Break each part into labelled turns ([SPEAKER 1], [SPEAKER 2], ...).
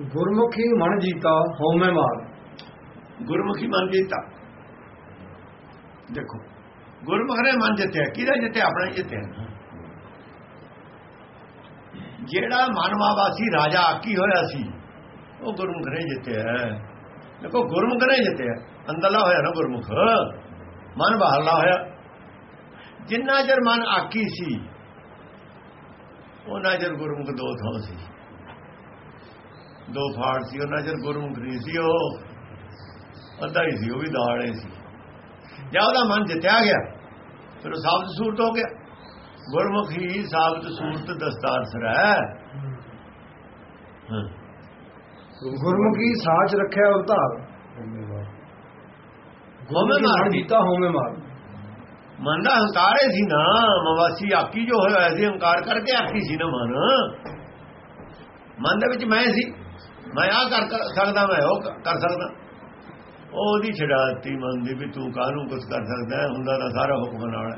[SPEAKER 1] ਗੁਰਮੁਖੀ ਮਨ ਜੀਤਾ ਹਉਮੈ ਮਾਰ।
[SPEAKER 2] ਗੁਰਮੁਖੀ ਮਨ ਜੀਤਾ। ਦੇਖੋ, ਗੁਰਮੁਖ ਨੇ ਮਨ ਜਿੱਤਿਆ, ਕਿਹਦਾ ਜਿੱਤਿਆ? ਆਪਣਾ ਜਿੱਤਿਆ। ਜਿਹੜਾ ਮਨਵਾਵਾਸੀ ਰਾਜਾ ਆਕੀ ਹੋਇਆ ਸੀ, ਉਹ ਗੁਰਮੁਖ ਨੇ ਜਿੱਤਿਆ। ਦੇਖੋ, ਗੁਰਮੁਖ ਨੇ ਜਿੱਤਿਆ। ਅੰਦਰਲਾ ਹੋਇਆ ਨਾ ਗੁਰਮੁਖ। ਮਨ ਬਾਹਰਲਾ ਹੋਇਆ। ਜਿੰਨਾ ਚਿਰ ਮਨ ਆਕੀ ਸੀ ਉਹਨਾਂ ਚਿਰ ਗੁਰਮੁਖ ਦੋ ਥਾਂ ਸੀ। ਦੋ ਫਾੜ ਸੀ ਉਹਨਾਂ ਚਿਰ ਗੁਰਮੁਖ ਨਹੀਂ ਸੀ ਉਹ ਅੱਧਾ ਹੀ ਸੀ ਉਹ ਵੀ ਦਾੜੇ ਸੀ। ਜਾਂ ਉਹਦਾ ਮਨ ਜਿੱਤਿਆ ਗਿਆ ਫਿਰ ਉਹ ਸਾਬਤ ਸੂਰਤ ਹੋ ਗਿਆ। ਗੁਰਮੁਖੀ ਸਾਬਤ ਸੂਰਤ ਦਸਤਾਰ ਸਰਾ।
[SPEAKER 1] ਗੁਰਮੁਖੀ ਸਾਚ ਰੱਖਿਆ ਉਤਾਰ ਗੁਰਮੁਖੀ
[SPEAKER 2] ਮਾਰ।
[SPEAKER 1] ਮਨ ਜੀਤਾ ਹਉਮੈ ਮਾਰ।
[SPEAKER 2] ਮਨ ਦਾ ਹੰਕਾਰ ਸੀ ਨਾ ਮਵਾਸੀ ਆਕੀ ਜੋ ਹੋਇਆ ਸੀ ਹੰਕਾਰ ਕਰਕੇ ਆਕੀ ਸੀ ਨਾ ਮਨ। ਮਨ ਦੇ ਵਿੱਚ ਮੈਂ ਸੀ। ਮੈਂ ਆ ਕਰ ਸਕਦਾ ਮੈਂ ਉਹ ਕਰ ਸਕਦਾ। ਉਹ ਉਹਦੀ ਛਡਾਤੀ ਮਨ ਦੀ ਵੀ ਤੂੰ ਕਾਹਨੂੰ ਕੁਝ ਕਰ ਸਕਦਾ ਹੁੰਦਾ ਤਾਂ ਸਾਰਾ ਹੁਕਮ ਨਾਲ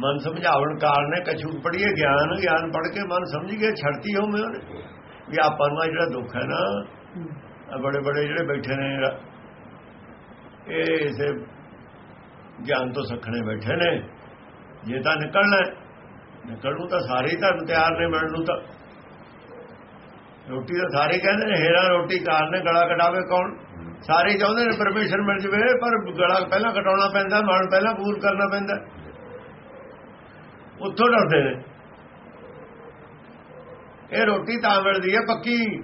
[SPEAKER 2] ਮਨ ਸਮਝਾਵਣ ਕਾਰਨ ਨੇ ਕਛੂ ਪੜੀਏ ਗਿਆਨ ਗਿਆਨ ਪੜ ਕੇ ਮਨ ਸਮਝ ਗਿਆ ਛੜਤੀ ਹੋ ਮੈਂ ਉਹਨੇ। ਵੀ ਆਪਾਂ ਨੂੰ ਜਿਹੜਾ ਦੁੱਖ ਹੈ ਨਾ ਬੜੇ ਬੜੇ ਜਿਹੜੇ ਬੈਠੇ ਨੇ ਇਹ ਇਸੇ ਗਿਆਨ ਤੋਂ ਸਖਣੇ ਬੈਠੇ ਨੇ। ਜੇ ਤਾਂ ਨਿਕਲਣਾ ਹੈ, ਨੂੰ ਤਾਂ ਸਾਰੇ ਹੀ ਧਰਮ ਤਿਆਰ ਨੇ ਮਿਲਣ ਨੂੰ ਤਾਂ ਰੋਟੀ ਤਾਂ ਸਾਰੇ ਕਹਿੰਦੇ ਨੇ, ਹੇਰਾ ਰੋਟੀ ਕਾਰ ਨੇ, ਗਲਾ ਕਟਾਵੇ ਕੌਣ? ਸਾਰੇ ਚਾਹੁੰਦੇ ਨੇ ਪਰਮੇਸ਼ਰ ਮਿਲ ਜਵੇ, ਪਰ ਗਲਾ ਪਹਿਲਾਂ ਕਟਾਉਣਾ ਪੈਂਦਾ ਮਨ ਪਹਿਲਾਂ ਪੂਰ ਕਰਨਾ ਪੈਂਦਾ। ਉੱਥੋਂ ਡਰਦੇ ਨੇ। ਇਹ ਰੋਟੀ ਤਾਂ ਮਿਲਦੀ ਹੈ, ਪੱਕੀ।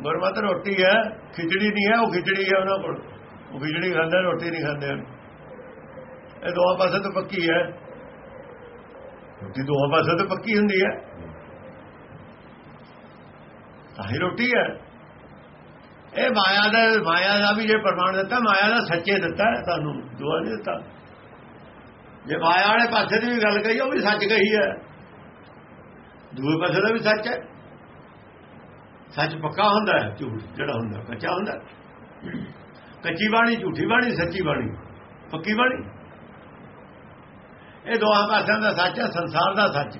[SPEAKER 2] ਗੁਰਮਤ ਰੋਟੀ ਹੈ, ਖਿਚੜੀ ਨਹੀਂ ਹੈ, ਉਹ ਖਿਚੜੀ ਹੈ ਉਹਨਾਂ ਕੋਲ। ਉਹ ਖਿਚੜੀ ਖਾਂਦੇ, ਰੋਟੀ ਨਹੀਂ ਖਾਂਦੇ ਇਹ ਦੋਹਾਂ ਪਾਸੇ ਤੋਂ ਪੱਕੀ ਹੈ। ਰੋਟੀ ਦੋਹਾਂ ਪਾਸੇ ਤੋਂ ਪੱਕੀ ਹੁੰਦੀ ਹੈ। ਤਾਂ ਹੀ ਰੋਟੀ ਹੈ। ਇਹ ਮਾਇਆ ਦਾ ਮਾਇਆ ਦਾ ਵੀ ਜੇ ਪ੍ਰਮਾਣ ਦਿੱਤਾ, ਮਾਇਆ ਦਾ ਸੱਚੇ ਦਿੱਤਾ ਹੈ ਤੁਹਾਨੂੰ, ਦੁਆ ਨਹੀਂ ਦਿੱਤਾ। ਜੇ ਮਾਇਆ ਵਾਲੇ ਪਾਸੇ ਦੀ ਵੀ ਗੱਲ ਕਹੀ ਉਹ ਵੀ ਸੱਚ ਕਹੀ ਹੈ। ਦੂਏ ਪਾਸੇ ਦਾ ਵੀ ਸੱਚ ਹੈ। ਸੱਚ ਪੱਕਾ ਹੁੰਦਾ ਹੈ, ਝੂਠ ਜਿਹੜਾ ਹੁੰਦਾ, ਕੱਚਾ ਹੁੰਦਾ ਕੱਚੀ ਬਾਣੀ, ਝੂਠੀ ਬਾਣੀ, ਸੱਚੀ ਬਾਣੀ, ਪੱਕੀ ਬਾਣੀ। ਇਹ ਦੋਹਾਂ ਪਾਸਿਆਂ ਦਾ ਸੱਚ ਹੈ, ਸੰਸਾਰ ਦਾ ਸੱਚ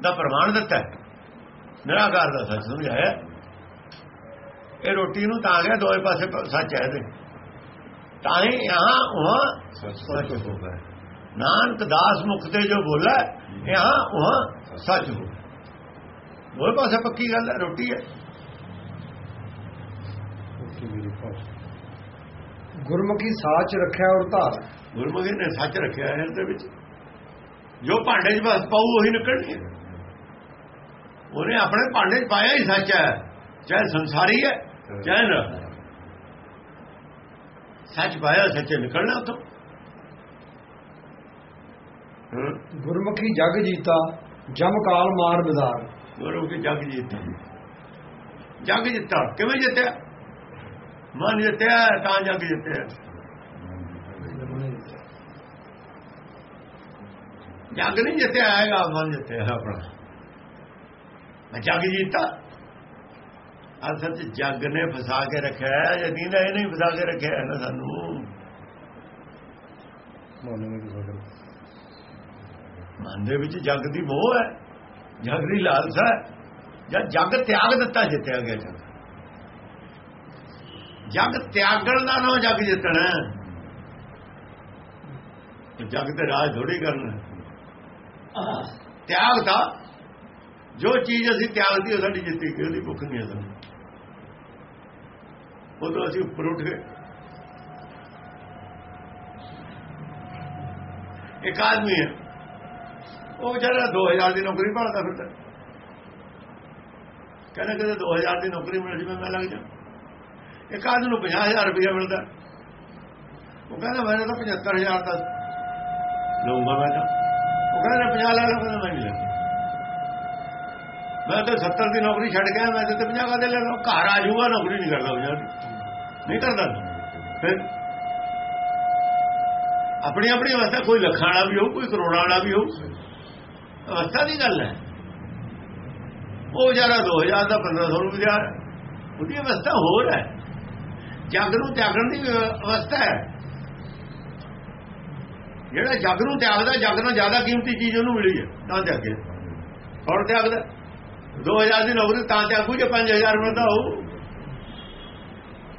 [SPEAKER 2] ਦਾ ਪ੍ਰਮਾਣ ਦਿੱਤਾ ਹੈ। ਨਿਰਾਕਾਰ ਦਾ ਸੱਚ ਸਮਝਾਇਆ ਇਹ ਰੋਟੀ ਨੂੰ ਤਾਂ ਗਿਆ ਦੋਵੇਂ ਪਾਸੇ ਸੱਚ ਹੈ ਇਹਦੇ। ਤਾਂ ਹੀ ਯਹਾਂ ਉਹ ਸੱਚ ਹੋ। ਗਿਆ ਨਾਨਕ ਦਾਸ ਮੁਖ ਤੇ ਜੋ ਬੋਲਾ ਯਹਾਂ ਉਹ ਸੱਚ ਹੋ। ਦੋਵੇਂ ਪਾਸੇ ਪੱਕੀ ਗੱਲ ਹੈ ਰੋਟੀ ਹੈ।
[SPEAKER 1] ਗੁਰਮੁਖੀ ਸਾਚ ਰੱਖਿਆ ਉਤਾਰ
[SPEAKER 2] ਗੁਰਮੁਖੀ ਨੇ ਸੱਚ ਰੱਖਿਆ ਹੈ ਇਹਦੇ ਵਿੱਚ। ਜੋ ਭਾਂਡੇ 'ਚ ਬਸ ਪਾਉ ਉਹੀ ਨਿਕਲਣੀ ਹੈ। ਉਹਨੇ ਆਪਣੇ ਭਾਂਡੇ 'ਚ ਪਾਇਆ ਹੀ ਸੱਚ ਹੈ। ਚਾਹੇ ਸੰਸਾਰੀ ਹੈ ਚਾਹੇ ਨਾ। ਸੱਚ ਪਾਇਆ ਸੱਚੇ ਨਿਕਲਣਾ ਉਤੋਂ
[SPEAKER 1] ਗੁਰਮੁਖੀ ਜਗ ਜੀਤਾ ਜਮ ਕਾਲ ਮਾਰ ਬਿਦਾਰ।
[SPEAKER 2] ਗੁਰੂ ਕੀ ਜਗ ਜਿੱਤਾ। ਜਗ ਜਿੱਤਾ ਕਿਵੇਂ ਜਿੱਤਿਆ? ਮਨ ਜਿੱਤਿਆ ਤਾਂ ਜਗ ਜਿੱਤਿਆ। ਜਗ ਨਹੀਂ ਜਿੱਤਿਆ ਆਏਗਾ ਮਨ ਜਿੱਤਿਆ ਆਪਣਾ। ਮੈਂ ਜਗ ਜੀਤਾ ਅਸਲ ਚ ਜਗ ਨੇ ਫਸਾ ਕੇ ਰੱਖਿਆ ਹੈ ਯਦੀ ਨਾ ਇਹ ਨਹੀਂ ਫਸਾ ਕੇ ਰੱਖਿਆ ਹੈ ਨਾ ਸਾਨੂੰ ਮਨ ਦੇ ਵਿੱਚ ਜਗ ਦੀ ਮੋਹ ਹੈ ਜਗ ਦੀ ਲਾਲਸਾ ਹੈ ਜਦ ਜਗ ਤਿਆਗ ਦਿੱਤਾ ਜਿੱਤਿਆ ਗਿਆ ਜਗ ਜਗ ਤਿਆਗਣ ਦਾ ਨਾਮ ਜਗ ਜਿੱਤਣਾ। ਤੇ ਜਗ ਤੇ ਰਾਜ ਥੋੜੀ ਕਰਨਾ। ਤਿਆਗ ਦਾ ਜੋ ਚੀਜ਼ ਅਸੀਂ ਤਿਆਗਦੀ ਉਹ ਸਾਡੀ ਜਿੱਤੀ ਗਈ ਉਹਦੀ ਭੁੱਖ ਨਹੀਂ ਹੈ ਸਾਨੂੰ ਉਦੋਂ ਅਸੀਂ ਉੱਪਰ ਉੱਠ ਗਏ। ਇੱਕ ਆਦਮੀ ਹੈ। ਉਹ ਵਿਚਾਰਾ 2000 ਦੀ ਨੌਕਰੀ ਭਾਲਦਾ ਫਿਰਦਾ। ਕਹਿੰਦਾ ਕਿ 2000 ਦੀ ਨੌਕਰੀ ਮਿਲ ਜਵੇ ਮੈਂ ਲੱਗ ਜਾ। ਇੱਕ ਆਦਮੀ ਨੂੰ 50000 ਰੁਪਏ ਮਿਲਦਾ। ਉਹ ਕਹਿੰਦਾ ਮੈਨੂੰ ਤਾਂ 75000 ਦਾ ਲਊਂਗਾ ਮੈਂ ਤਾਂ। ਉਹ ਕਹਿੰਦਾ 50 ਲੈ ਲਓ ਕਹਿੰਦਾ ਮੈਂ ਨਹੀਂ ਲੈਂਦਾ। ਮੈਂ ਤਾਂ 70 ਦੀ ਨੌਕਰੀ ਛੱਡ ਗਿਆ ਮੈਂ ਤੇ 50 ਕਾਦੇ ਲੈ ਲਵਾਂ ਘਰ ਆ ਜਾਊਗਾ, ਨੌਕਰੀ ਨਹੀਂ ਕਰਦਾ ਬਜ਼ਾਰ ਨਹੀਂ ਕਰਦਾ। ਫਿਰ ਆਪਣੀ ਆਪਣੀ ਅਵਸਥਾ, ਕੋਈ ਲੱਖਾਂ ਵਾਲਾ ਵੀ ਹੋਊ, ਕੋਈ ਕਰੋੜਾਂ ਵਾਲਾ ਵੀ ਹੋਊ। ਅਵਸਥਾ ਦੀ ਗੱਲ ਹੈ। ਉਹ ਵਿਚਾਰਾ 2000 ਦਾ 1500 ਨੂੰ ਵਿਚਾਰ ਉਹਦੀ ਅਵਸਥਾ ਹੋਰ ਹੈ। ਜਗ ਨੂੰ ਤਿਆਗਣ ਦੀ ਅਵਸਥਾ ਹੈ। ਜਿਹੜਾ ਜਗ ਨੂੰ ਤਿਆਗਦਾ, ਜਗ ਨਾਲ ਜ਼ਿਆਦਾ ਕੀਮਤੀ ਚੀਜ਼ ਉਹਨੂੰ ਮਿਲੀ ਹੈ। ਤਾਂ ਤਿਆਗੇ ਔਰ ਤਿਆਗਦਾ? 2000 ਦੀ ਨੌਕਰੀ ਤਾਂ ਤੇ ਤਿਆਗੂ ਜੇ 5000 ਮਿਲਦਾ ਹੋਊ।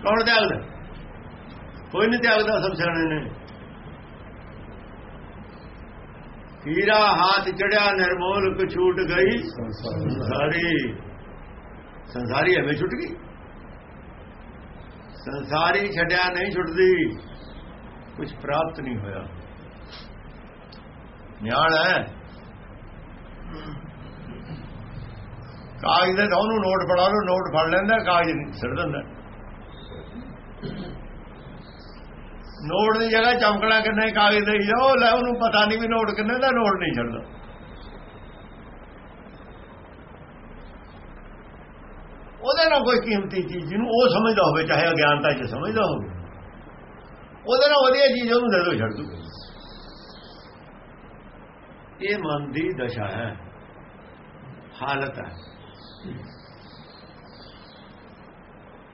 [SPEAKER 2] ਕੌਣ ਤਿਆਗਦਾ? ਕੋਈ ਨਹੀਂ ਤਿਆਗਦਾ ਸਭ ਸਿਆਣੇ ਨੇ। ਹੀਰਾ ਹੱਥ ਚੜਿਆ, ਨਿਰਮੋਲ ਕੁ ਛੂਟ ਗਈ। ਸੰਸਾਰੀ। ਸੰਸਾਰੀ ਐਵੇਂ ਛੁੱਟ ਗਈ? ਸੰਸਾਰੀ ਛੱਡਿਆ ਨਹੀਂ ਛੁੱਟਦੀ। ਕੁਝ ਪ੍ਰਾਪਤ ਨਹੀਂ ਹੋਇਆ। ਨਿਆਲ ਹੈ। ਕਾਗਜ਼ ਦੇ ਉਹਨੂੰ ਨੋਟ ਫੜਾ ਲਓ, ਨੋਟ ਫੜ ਲੈਂਦਾ, ਕਾਗਜ਼ ਨਹੀਂ ਸਿਰ ਦਿੰਦਾ। ਨੋਟ ਦੀ ਜਗ੍ਹਾ ਚਮਕਣਾ ਕਿੰਨੇ ਕਾਗਜ਼ ਦੇ ਜਾਓ ਲੈ ਉਹਨੂੰ ਪਤਾ ਨਹੀਂ ਵੀ ਨੋਟ ਕਿੰਨੇ ਦਾ, ਨੋਟ ਨਹੀਂ ਛੱਡਦਾ ਉਹਦੇ ਨਾਲ ਕੋਈ ਕੀਮਤੀ ਚੀਜ਼ ਜਿਹਨੂੰ ਉਹ ਸਮਝਦਾ ਹੋਵੇ, ਚਾਹੇ ਅਗਿਆਨਤਾ ਚ ਸਮਝਦਾ ਹੋਵੇ। ਉਹਦੇ ਨਾਲ ਵਧੀਆ ਚੀਜ਼ ਉਹਨੂੰ ਦੇ ਦੋ ਛੱਡ ਦੂ ਇਹ ਮਨ ਦੀ ਦਸ਼ਾ ਹੈ, ਹਾਲਤ ਹੈ।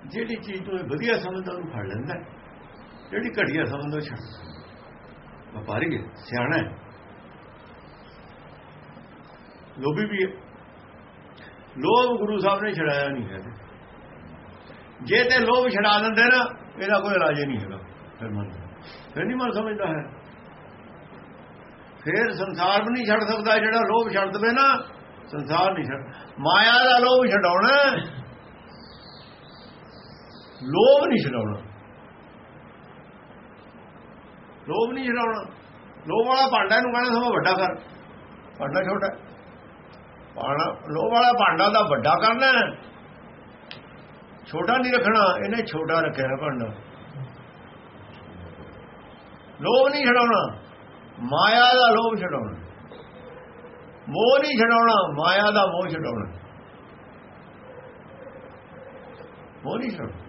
[SPEAKER 2] ਜਿਹੜੀ ਚੀਜ਼ ਨੂੰ ਇਹ ਵਧੀਆ ਸਮਝਦਾ, ਉਹਨੂੰ ਫੜ ਲੈਂਦਾ ਜਿਹੜੀ ਘਟੀਆ ਸਮਝਦਾ, ਉਹ ਛੱਡ ਵਪਾਰੀ ਹੈ, ਸਿਆਣਾ ਹੈ। ਲੋਭੀ ਵੀ ਹੈ। ਲੋਭ ਗੁਰੂ ਸਾਹਿਬ ਨੇ ਛੜਾਇਆ ਨਹੀਂ ਹੈ। ਜੇ ਤੇ ਲੋਭ ਛਡਾ ਦਿੰਦੇ ਨਾ, ਇਹਦਾ ਕੋਈ ਰਾਜੇ ਨਹੀਂ ਹੈਗਾ। ਫਿਰ ਮਨ ਫਿਰ ਨਹੀਂ ਮਨ ਸਮਝਦਾ ਹੈ। ਫਿਰ ਸੰਸਾਰ ਵੀ ਨਹੀਂ ਛੱਡ ਸਕਦਾ, ਜਿਹੜਾ ਲੋਭ ਛੱਡ ਦਵੇ ਨਾ ਸੰਸਾਰ ਨਹੀਂ ਛੱਡ ਮਾਇਆ ਦਾ ਲੋਭ ਛਡਾਉਣਾ ਲੋਭ ਨਹੀਂ ਛਡਾਉਣਾ। ਲੋਭ ਨਹੀਂ ਛਡਾਉਣਾ। ਲੋਭ ਵਾਲਾ ਭਾਂਡਾ ਨੂੰ ਕਹਿੰਦਾ ਸਭ ਵੱਡਾ ਕਰ। ਭਾਂਡਾ ਛੋਟਾ ਹੈ। ਪਾਣਾ ਲੋਭ ਵਾਲਾ ਭਾਂਡਾ ਦਾ ਵੱਡਾ ਕਰਨਾ ਛੋਟਾ ਨਹੀਂ ਰੱਖਣਾ, ਇਹਨੇ ਛੋਟਾ ਰੱਖਿਆ ਭਾਂਡਾ। ਲੋਭ ਨਹੀਂ ਛਡਾਉਣਾ। ਮਾਇਆ ਦਾ ਲੋਭ ਛਡਾਉਣਾ। ਮੋਹ ਨਹੀਂ ਛਡਾਉਣਾ, ਮਾਇਆ ਦਾ ਮੋਹ ਛਡਾਉਣਾ। ਮੋਹ ਨਹੀਂ ਛਡਾਉਣਾ।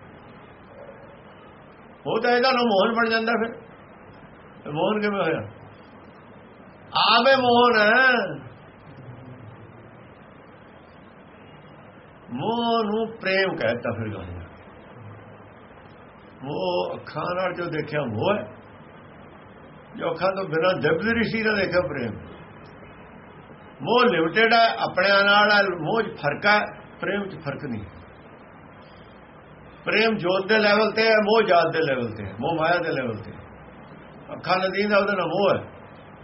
[SPEAKER 2] ਉਹ ਤਾਂ ਇਹਦਾ ਨੂੰ ਮੋਹਨ ਬਣ ਜਾਂਦਾ ਫਿਰ। ਮੋਹਨ ਕਿਵੇਂ ਹੋਇਆ? ਆਵੇ ਮੋਹਨ ਮੋਹ ਨੂੰ ਪ੍ਰੇਮ ਕਹਿੰਦਾ ਫਿਰ ਗੱਲ ਉਹ ਅੱਖਾਂ ਨਾਲ ਜੋ ਦੇਖਿਆ ਮੋਹ ਹੈ। ਜੋ ਅੱਖਾਂ ਤੋਂ ਬਿਨਾਂ ਦਬਦ ਰਿਸ਼ੀ ਦਾ ਦੇਖਿਆ ਪ੍ਰੇਮ। ਮੋਹ ਲਿਮਟਿਡ ਹੈ ਆਪਣਿਆਂ ਨਾਲ ਹੈ, ਮੋਹ 'ਚ ਫ਼ਰਕ ਹੈ ਪ੍ਰੇਮ 'ਚ ਫ਼ਰਕ ਨਹੀਂ। ਪ੍ਰੇਮ ਜੋਤ ਦੇ ਲੈਵਲ ਤੇ ਹੈ ਮੋਹ ਜਾਤ ਦੇ ਲੈਵਲ ਤੇ ਹੈ ਮੋਹ ਮਾਇਆ ਦੇ ਲੈਵਲ ਤੇ ਅੱਖਾਂ ਨਾਲ ਦੀਂਦਾ ਉਹਦੇ ਨਾਲ ਮੋਹ ਹੈ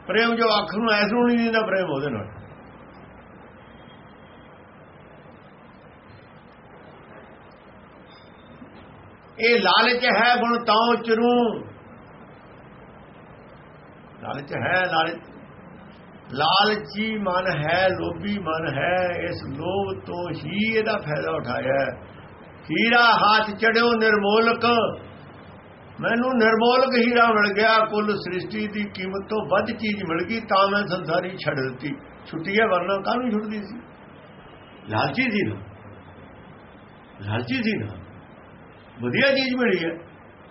[SPEAKER 2] ਪ੍ਰੇਮ ਜੋ ਅੱਖ ਨੂੰ ਐਸ ਨੂੰ ਨਹੀਂ ਦਿੰਦਾ ਪ੍ਰੇਮ ਉਹਦੇ ਨਾਲ। ਇਹ ਲਾਲਚ ਹੈ ਗੁਣ ਤਾਂ ਚਰੂ ਲਾਲਚ ਹੈ ਲਾਲਚ ਲਾਲਚੀ ਮਨ ਹੈ, ਲੋਭੀ ਮਨ ਹੈ, ਇਸ ਲੋਭ ਤੋਂ ਹੀ ਇਹਦਾ ਫਾਇਦਾ ਉਠਾਇਆ ਹੀਰਾ ਹੱਥ ਚੜਿਓ ਨਿਰਮੋਲਕ, ਮੈਨੂੰ ਨਿਰਮੋਲਕ ਹੀਰਾ ਮਿਲ ਗਿਆ, ਕੁੱਲ ਸ੍ਰਿਸ਼ਟੀ ਦੀ ਕੀਮਤ ਤੋਂ ਵੱਧ ਚੀਜ਼ ਮਿਲ ਗਈ, ਤਾਂ ਮੈਂ ਸੰਸਾਰੀ ਛੱਡ ਦਿੱਤੀ। ਛੁੱਟੀ ਹੈ ਵਰਨਾ ਕਾਹਨੂੰ ਛੁੱਟਦੀ ਸੀ? ਲਾਲਚੀ ਸੀ ਨਾ। ਲਾਲਚੀ ਸੀ ਨਾ। ਵਧੀਆ ਚੀਜ਼ ਮਿਲੀ ਹੈ,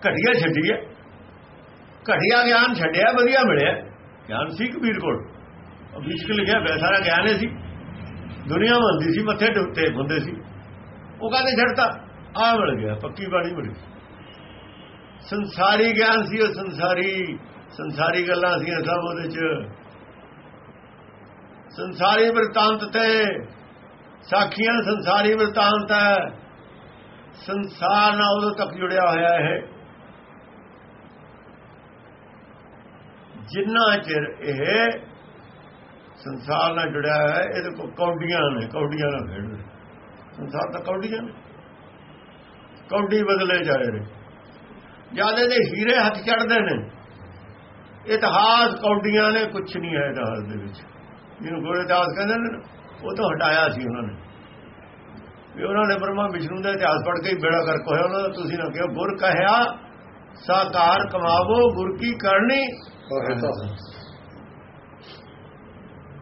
[SPEAKER 2] ਘਟੀਆ ਛੱਡੀ ਹੈ। ਘਟੀਆ ਗਿਆਨ ਛੱਡਿਆ, ਵਧੀਆ ਮਿਲਿਆ। ਗਿਆਨ ਸੀ ਕਬੀਰ ਕੋਲ। ਵਿਸ਼ਕ ਲਿਖਿਆ ਹੋਇਆ ਸਾਰਾ ਗਿਆਨ ਹੀ ਸੀ। ਦੁਨੀਆ ਮੰਦੀ ਸੀ, ਮੱਥੇ ਡੁੱਤੇ ਹੁੰਦੇ ਸੀ। ਉਹ ਕਹਿੰਦੇ ਛੱਡਤਾ ਆ ਮਿਲ ਗਿਆ, ਪੱਕੀ ਬਾਣੀ ਮਿਲ ਸੰਸਾਰੀ ਗਿਆਨ ਸੀ ਉਹ ਸੰਸਾਰੀ ਸੰਸਾਰੀ ਗੱਲਾਂ ਸੀ ਸਭ ਉਹਦੇ ਚ। ਸੰਸਾਰੀ ਵਰਤਾਂਤ ਤੇ, ਸਾਖੀਆਂ ਸੰਸਾਰੀ ਵਰਤਾਂਤ ਹੈ। ਸੰਸਾਰ ਨਾਲ ਉਦੋਂ ਤੱਕ ਜੁੜਿਆ ਹੋਇਆ ਹੈ ਜਿੰਨਾ ਚਿਰ ਇਹ ਸੰਸਾਰ ਨਾਲ ਜੁੜਿਆ ਹੋਇਆ ਇਹਦੇ ਕੋਲ ਕੌਡੀਆਂ ਨੇ, ਕੌਡੀਆਂ ਨਾਲ ਖੇਡਦੇ ਸੰਸਾਰ ਤਾਂ ਕੌਡੀਆਂ ਨੇ। ਕੌਡੀ ਬਦਲੇ ਜਾ ਰਹੇ। ਨੇ ਜ਼ਿਆਦਾ ਦੇ ਹੀਰੇ ਹੱਥ ਚੜਦੇ ਨੇ, ਇਤਿਹਾਸ ਕੌਡੀਆਂ ਨੇ ਕੁਝ ਨਹੀਂ ਹੈ ਇਤਿਹਾਸ ਦੇ ਵਿੱਚ। ਜਿਹਨੂੰ ਗੋਰੇ ਇਤਿਹਾਸ ਕਹਿੰਦੇ ਨੇ ਉਹ ਤਾਂ ਹਟਾਇਆ ਸੀ ਉਹਨਾਂ ਨੇ। ਵੀ ਉਹਨਾਂ ਨੇ ਬ੍ਰਹਮਾ ਵਿਸ਼ਨੂੰ ਦਾ ਇਤਿਹਾਸ ਪੜ੍ਹ ਕੇ ਹੀ ਬੇੜਾ ਕਰਕ ਹੋਇਆ, ਉਹਨਾਂ ਦਾ ਤੁਸੀਂ ਨਾ ਕਿਹਾ, ਗੁਰ ਕਹਿਆ, ਸਾਕਾਰ ਕਮਾਵੋ, ਗੁਰ ਕੀ ਕਰਨੀ?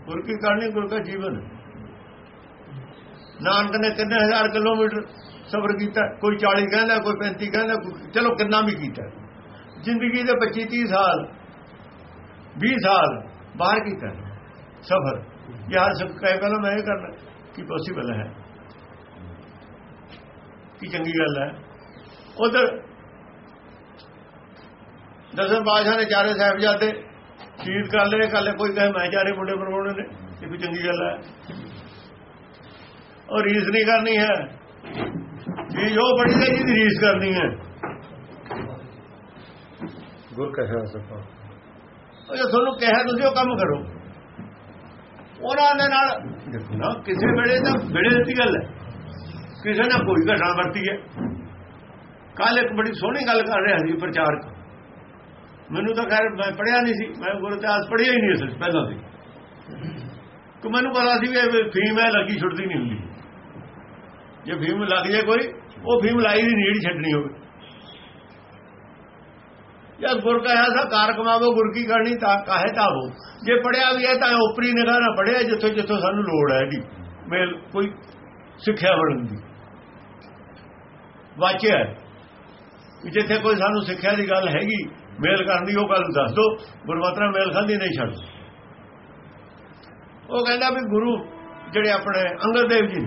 [SPEAKER 2] ਗੁਰ ਕੀ ਕਰਨੀ ਗੁਰ ਦਾ ਜੀਵਨ। ਨਾਨਕ ਨੇ ਕਿੰਨੇ ਹਜ਼ਾਰ ਕਿਲੋਮੀਟਰ ਸਫ਼ਰ ਕੀਤਾ, ਕੋਈ 40 ਕਹਿੰਦਾ, ਕੋਈ 35 ਕਹਿੰਦਾ ਚਲੋ ਕਿੰਨਾ ਵੀ ਕੀਤਾ। ਜ਼ਿੰਦਗੀ ਦੇ 25 30 ਸਾਲ 20 ਸਾਲ ਬਾਹਰ ਕੀਤਾ। ਸਫ਼ਰ। ਯਾਰ ਸਭ ਕਹੇ ਪਹਿਲਾਂ ਮੈਂ ਇਹ ਕਰਨਾ ਕੀ ਪੋਸੀਬਲ ਹੈ। ਕੀ ਚੰਗੀ ਗੱਲ ਹੈ। ਉਧਰ ਦਸਮ ਬਾਦਸ਼ਾਹ ਨੇ ਚਾਰੇ ਸਾਹਿਬਜ਼ਾਦੇ ਸ਼ਹੀਦ ਕਰ ਲਏ ਕਰ ਲਏ ਕੋਈ ਕਹੇ ਮੈਂ ਚਾਰੇ ਮੁੰਡੇ ਬਣਵਾਉਣੇ ਨੇ ਇਹ ਕੋਈ ਚੰਗੀ ਗੱਲ ਹੈ। ਉਹ ਰੀਸ ਨਹੀਂ ਕਰਨੀ ਹੈ। ਜੀ ਜੋ ਬੜੀ ਹੈ ਜਿਹਦੀ ਰੀਸ ਕਰਨੀ ਹੈ।
[SPEAKER 1] ਗੁਰ ਕਹਿਆ ਸਪਾ
[SPEAKER 2] ਉਹ ਜੇ ਤੁਹਾਨੂੰ ਕਿਹਾ ਤੁਸੀਂ ਉਹ ਕੰਮ ਕਰੋ। ਉਹਨਾਂ ਦੇ ਨਾਲ ਨਾ ਕਿਸੇ ਵੇਲੇ ਤਾਂ ਵੇਲੇ ਦੀ ਗੱਲ ਹੈ। ਕਿਸੇ ਨਾਲ ਕੋਈ ਘਟਨਾ ਵਰਤੀ ਹੈ। ਕੱਲ ਇੱਕ ਬੜੀ ਸੋਹਣੀ ਗੱਲ ਕਰ ਰਿਹਾ ਸੀ ਪ੍ਰਚਾਰਕ ਮੈਨੂੰ ਤਾਂ ਖੈਰ ਮੈਂ ਪੜਿਆ ਨਹੀਂ ਸੀ, ਮੈਂ ਗੁਰੂ ਇਤਿਹਾਸ ਪੜਿਆ ਹੀ ਨਹੀਂ ਅਸਲ ਪਹਿਲਾਂ ਸੀ। ਕਿ ਮੈਨੂੰ ਪਤਾ ਸੀ ਵੀ ਫੀਮ ਹੈ, ਲੱਗੀ ਛੁੱਟਦੀ ਨਹੀਂ ਹੁੰਦੀ। ਜੇ ਫੀਮ ਲੱਗ ਜੇ ਕੋਈ, ਉਹ ਫੀਮ ਲਾਈ ਦੀ ਨੀੜ ਛੱਡਣੀ ਹੋਵੇ। ਜਦ ਗੁਰ ਕਹਾ ਸਾ ਕਾਰ ਕਮਾਵੋ, ਗੁਰ ਕੀ ਕਰਨੀ, ਤਾਂ ਕਾਹੇ ਤਾਵੋ ਜੇ ਪੜਿਆ ਵੀ ਹੈ, ਤਾਂ ਉਪਰੀ ਨਿਗਾਹ ਨਾਲ ਪੜਿਆ ਜਿੱਥੋਂ ਜਿੱਥੋਂ ਸਾਨੂੰ ਲੋੜ ਹੈ ਇਹਦੀ ਮੇਲ, ਕੋਈ ਸਿੱਖਿਆ ਬਣਨ ਦੀ। ਵਾਚਿਆ ਵੀ ਜਿੱਥੇ ਕੋਈ ਸਾਨੂੰ ਸਿੱਖਿਆ ਦੀ ਗੱਲ ਹੈਗੀ ਮੇਲ ਕਰਨ ਦੀ ਉਹ ਗੱਲ ਦੱਸ ਦੋ ਗੁਰਮਤਰਾ ਮੇਲ ਖਾਂਦੀ ਨਹੀਂ ਛੱਡ ਉਹ ਕਹਿੰਦਾ ਵੀ ਗੁਰੂ ਜਿਹੜੇ ਆਪਣੇ ਅੰਗਦ ਦੇਵ ਜੀ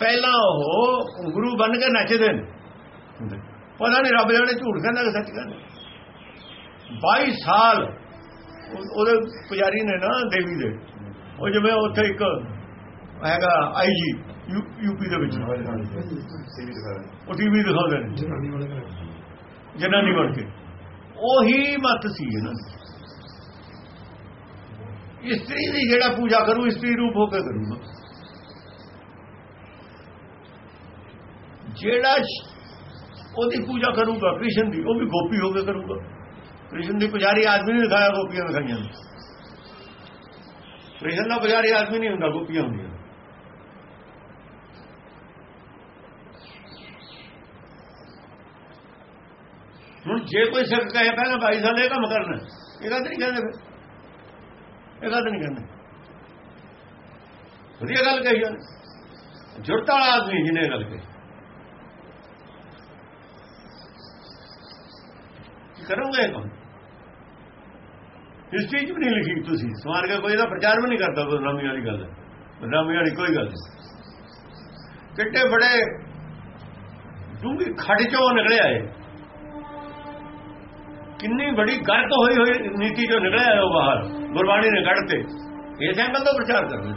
[SPEAKER 2] ਪਹਿਲਾਂ ਉਹ ਗੁਰੂ ਬਣ ਕੇ ਨੱਚਦੇ ਨੇ। ਪਤਾ ਨਹੀਂ ਰੱਬ ਜਾਣੇ ਝੂਠ ਕਹਿੰਦਾ ਕਿ ਸੱਚ ਕਹਿੰਦਾ। 22 ਸਾਲ ਉਹ- ਉਹਦੇ ਪੁਜਾਰੀ ਨੇ ਨਾ ਦੇਵੀ ਦੇ ਉਹ ਜਿਵੇਂ ਉੱਥੇ ਇੱਕ ਹੈਗਾ ਆਈਜੀ ਯੂਪੀ ਦੇ ਵਿੱਚ। ਉਹ ਟੀਵੀ ਦਿਖਾਉਂਦੇ ਨੇ।
[SPEAKER 1] ਜਨਾਨੀ ਵਾਲੇ
[SPEAKER 2] ਬਣ ਕੇ ਉਹੀ ਮਤ ਸੀ ਇਹਨਾਂ ਦੀ। ਇਸਤਰੀ ਦੀ ਜਿਹੜਾ ਪੂਜਾ ਕਰੂ, ਇਸਤਰੀ ਰੂਪ ਹੋ ਕੇ ਕਰੂਗਾ ਜਿਹੜਾ ਉਹਦੀ ਪੂਜਾ ਕਰੂਗਾ, ਕ੍ਰਿਸ਼ਨ ਦੀ, ਉਹ ਵੀ ਗੋਪੀ ਹੋ ਕੇ ਕਰੂਗਾ। ਕ੍ਰਿਸ਼ਨ ਦੀ ਪੁਜਾਰੀ ਆਦਮੀ ਨਹੀਂ ਦਿਖਾਇਆ ਗੋਪੀਆਂ ਦਿਖਾਈਆਂ ਨੇ। ਕ੍ਰਿਸ਼ਨ ਦਾ ਪੁਜਾਰੀ ਆਦਮੀ ਨਹੀਂ ਹੁੰਦਾ, ਗੋਪੀਆਂ ਹੁੰਦੀਆਂ ਹੁਣ ਜੇ ਕੋਈ ਸਿਰ ਕਹੇ ਪਹਿਲਾਂ 22 ਸਾਲ ਇਹ ਕੰਮ ਕਰਨਾ, ਇਹ ਗੱਲ ਨਹੀਂ ਕਹਿੰਦੇ ਫਿਰ। ਇਹ ਗੱਲ ਨਹੀਂ ਕਹਿੰਦੇ। ਵਧੀਆ ਗੱਲ ਕਹੀ ਉਹਨੇ। ਜੁਰਤ ਵਾਲਾ ਆਦਮੀ ਜਿਹਨੇ ਇਹ ਗੱਲ ਕਹੀ। ਕਰੋਗੇ ਇਹ ਕੰਮ? ਹਿਸਟਰੀ ਚ ਵੀ ਨਹੀਂ ਲਿਖੀ ਤੁਸੀਂ। ਸਮਾਰ ਕੇ ਕੋਈ ਇਹਦਾ ਪ੍ਰਚਾਰ ਵੀ ਨਹੀਂ ਕਰਦਾ, ਬਦਨਾਮੀ ਵਾਲੀ ਗੱਲ। ਬਦਨਾਮੀ ਵਾਲੀ ਕੋਈ ਗੱਲ ਨਹੀਂ। ਕਿੱਡੇ ਬੜੇ ਡੂੰਗੀ ਖੱਡ ਚੋਂ ਨਿਕਲਿਆ ਏ ਕਿੰਨੀ ਬੜੀ ਗਰਕ ਹੋਈ ਹੋਈ ਨੀਤੀ ਜੋ ਨਿਕਲਿਆ ਉਹ ਬਾਹਰ, ਗੁਰਬਾਣੀ ਨੇ ਕੱਢਤੇ ਇਸ ਐਂਗਲ ਤੋਂ ਪ੍ਰਚਾਰ ਕਰਦੇ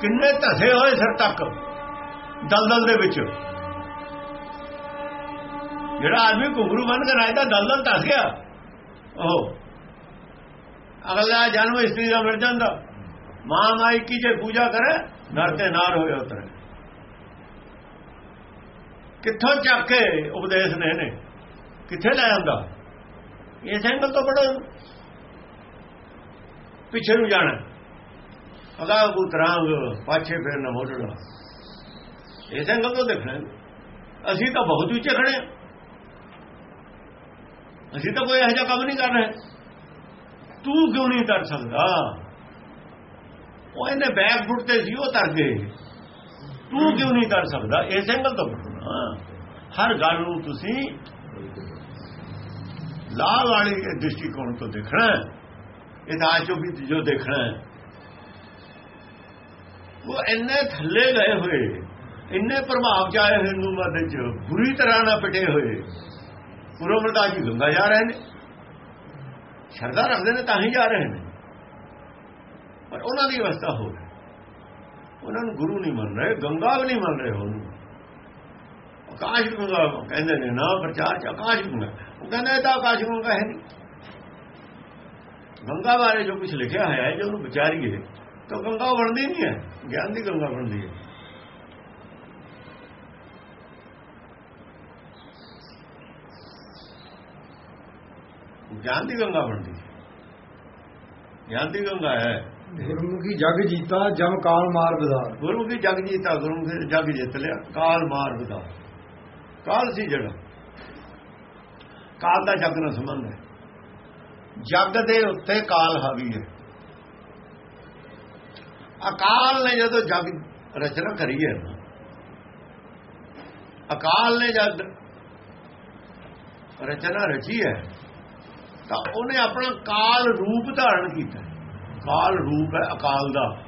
[SPEAKER 2] ਕਿੰਨੇ ਧਸੇ ਹੋਏ ਸਿਰ ਤੱਕ, ਦਲਦਲ ਦੇ ਵਿੱਚ। ਜਿਹੜਾ ਆਦਮੀ ਘੁੰਗਰੂ ਬਣ ਕੇ ਰਾਜਦਾ ਦਲਦਲ ਧਸ ਗਿਆ, ਉਹ। ਅਗਲਾ ਜਨਮ ਇਸਤਰੀ ਦਾ ਮਿਲ ਜਾਂਦਾ। ਮਾਂ ਮਾਈ ਕੀ ਜੇ ਪੂਜਾ ਕਰੇ, ਨਰ ਤੇ ਨਾਰ ਹੋਏ ਉਤਰੇ। ਕਿੱਥੋਂ ਚੱਕ ਕੇ ਉਪਦੇਸ਼ ਨੇ ਨੇ ਕਿੱਥੇ ਲੈ ਆਂਦਾ ਇਸ ਐਂਗਲ ਤੋਂ ਬੜਾ। ਪਿੱਛੇ ਨੂੰ ਜਾਣਾ। ਅਗਾ ਉਤਰਾਂਗ ਪਾਛੇ ਫਿਰ ਨਾ ਮੋੜਨਾ। ਇਸ ਐਂਗਲ ਤੋਂ ਦੇਖਣਾ। ਅਸੀਂ ਤਾਂ ਬਹੁਤ ਉੱਚੇ ਖੜੇ ਹਾਂ। ਅਸੀਂ ਤਾਂ ਕੋਈ ਇਹੋ ਜਿਹਾ ਕੰਮ ਨਹੀਂ ਕਰਨਾ। ਤੂੰ ਕਿਉਂ ਨਹੀਂ ਤਰ ਸਕਦਾ? ਉਹ ਇਹਨੇ ਬੈਕ ਫੁੱਟ ਤੇ ਸੀ, ਉਹ ਤਰ ਗਏ। ਤੂੰ ਕਿਉਂ ਨਹੀਂ ਕਰ ਸਕਦਾ? ਇਸ ਐਂਗਲ ਤੋਂ ਦੇਖਣਾ ਹਰ ਗੱਲ ਨੂੰ ਤੁਸੀਂ ਲਾਹ ਵਾਲੇ ਦ੍ਰਿਸ਼ਟੀਕੋਣ ਤੋਂ ਦੇਖਣਾ ਹੈ। ਇਹਦਾ ਚੋਂ ਵੀ ਜੋ ਦੇਖਣਾ ਹੈ। ਉਹ ਇੰਨੇ ਥੱਲੇ ਗਏ ਹੋਏ, ਇੰਨੇ ਪ੍ਰਭਾਵ ਚ ਆਏ ਹਿੰਦੂ ਮਤ ਚ ਬੁਰੀ ਤਰ੍ਹਾਂ ਨਾਲ ਪਿਟੇ ਹੋਏ ਪੂਰਵ ਪੁਰਮਰਦਾਸ ਜੀ ਗੰਗਾ ਜਾ ਰਹੇ ਨੇ। ਸ਼ਰਧਾ ਰੱਖਦੇ ਨੇ, ਤਾਂ ਹੀ ਜਾ ਰਹੇ ਨੇ। ਪਰ ਉਹਨਾਂ ਦੀ ਅਵਸਥਾ ਹੋ। ਗਈ ਉਹਨਾਂ ਨੂੰ ਗੁਰੂ ਨਹੀਂ ਮੰਨ ਰਹੇ, ਗੰਗਾ ਵੀ ਨਹੀਂ ਮੰਨ ਰਹੇ ਉਹਨੂੰ। ਆਕਾਸ਼ ਗੰਗਾ ਕਹਿੰਦੇ ਨੇ ਨਾ, ਪ੍ਰਚਾਰ ਚ ਆਕਾਸ਼ ਗੰਗਾ। ਕਹਿੰਦਾ ਇਹ ਤਾਂ ਆਕਾਸ਼ ਗੰਗਾ ਹੈ ਨਹੀਂ। ਗੰਗਾ ਬਾਰੇ ਜੋ ਕੁਝ ਲਿਖਿਆ ਹੋਇਆ ਹੈ ਜੇ ਉਹਨੂੰ ਵਿਚਾਰੀਏ ਤਾਂ ਗੰਗਾ ਬਣਦੀ ਨਹੀਂ ਹੈ ਗਿਆਨ ਦੀ ਗੰਗਾ ਬਣਦੀ ਹੈ। ਗਿਆਨ ਦੀ ਗੰਗਾ ਬਣਦੀ ਹੈ। ਗਿਆਨ ਦੀ ਗੰਗਾ ਹੈ।
[SPEAKER 1] ਗੁਰਮੁਖੀ ਜਗ ਜੀਤਾ ਜਮ ਕਾਲ ਮਾਰ ਵਿਦਾਰ
[SPEAKER 2] ਗੁਰੂ ਕੀ ਜਗ ਜੀਤਾ ਗੁਰੂ ਕੀ ਜਗ ਜਿੱਤ ਲਿਆ ਕਾਲ ਮਾਰ ਵਿਦਾ ਕਾਲ ਸੀ ਜਿਹੜਾ। ਕਾਲ ਦਾ ਜਗ ਨਾਲ ਸੰਬੰਧ ਹੈ। ਜਗ ਦੇ ਉੱਤੇ ਕਾਲ ਹਾਵੀ ਹੈ। ਅਕਾਲ ਨੇ ਜਦੋਂ ਜਗ ਰਚਨਾ ਕਰੀ ਹੈ ਅਕਾਲ ਨੇ ਜਦ ਰਚਨਾ ਰਚੀ ਹੈ ਤਾਂ ਉਹਨੇ ਆਪਣਾ ਕਾਲ ਰੂਪ ਧਾਰਨ ਕੀਤਾ। ਕਾਲ ਰੂਪ ਹੈ ਅਕਾਲ ਦਾ।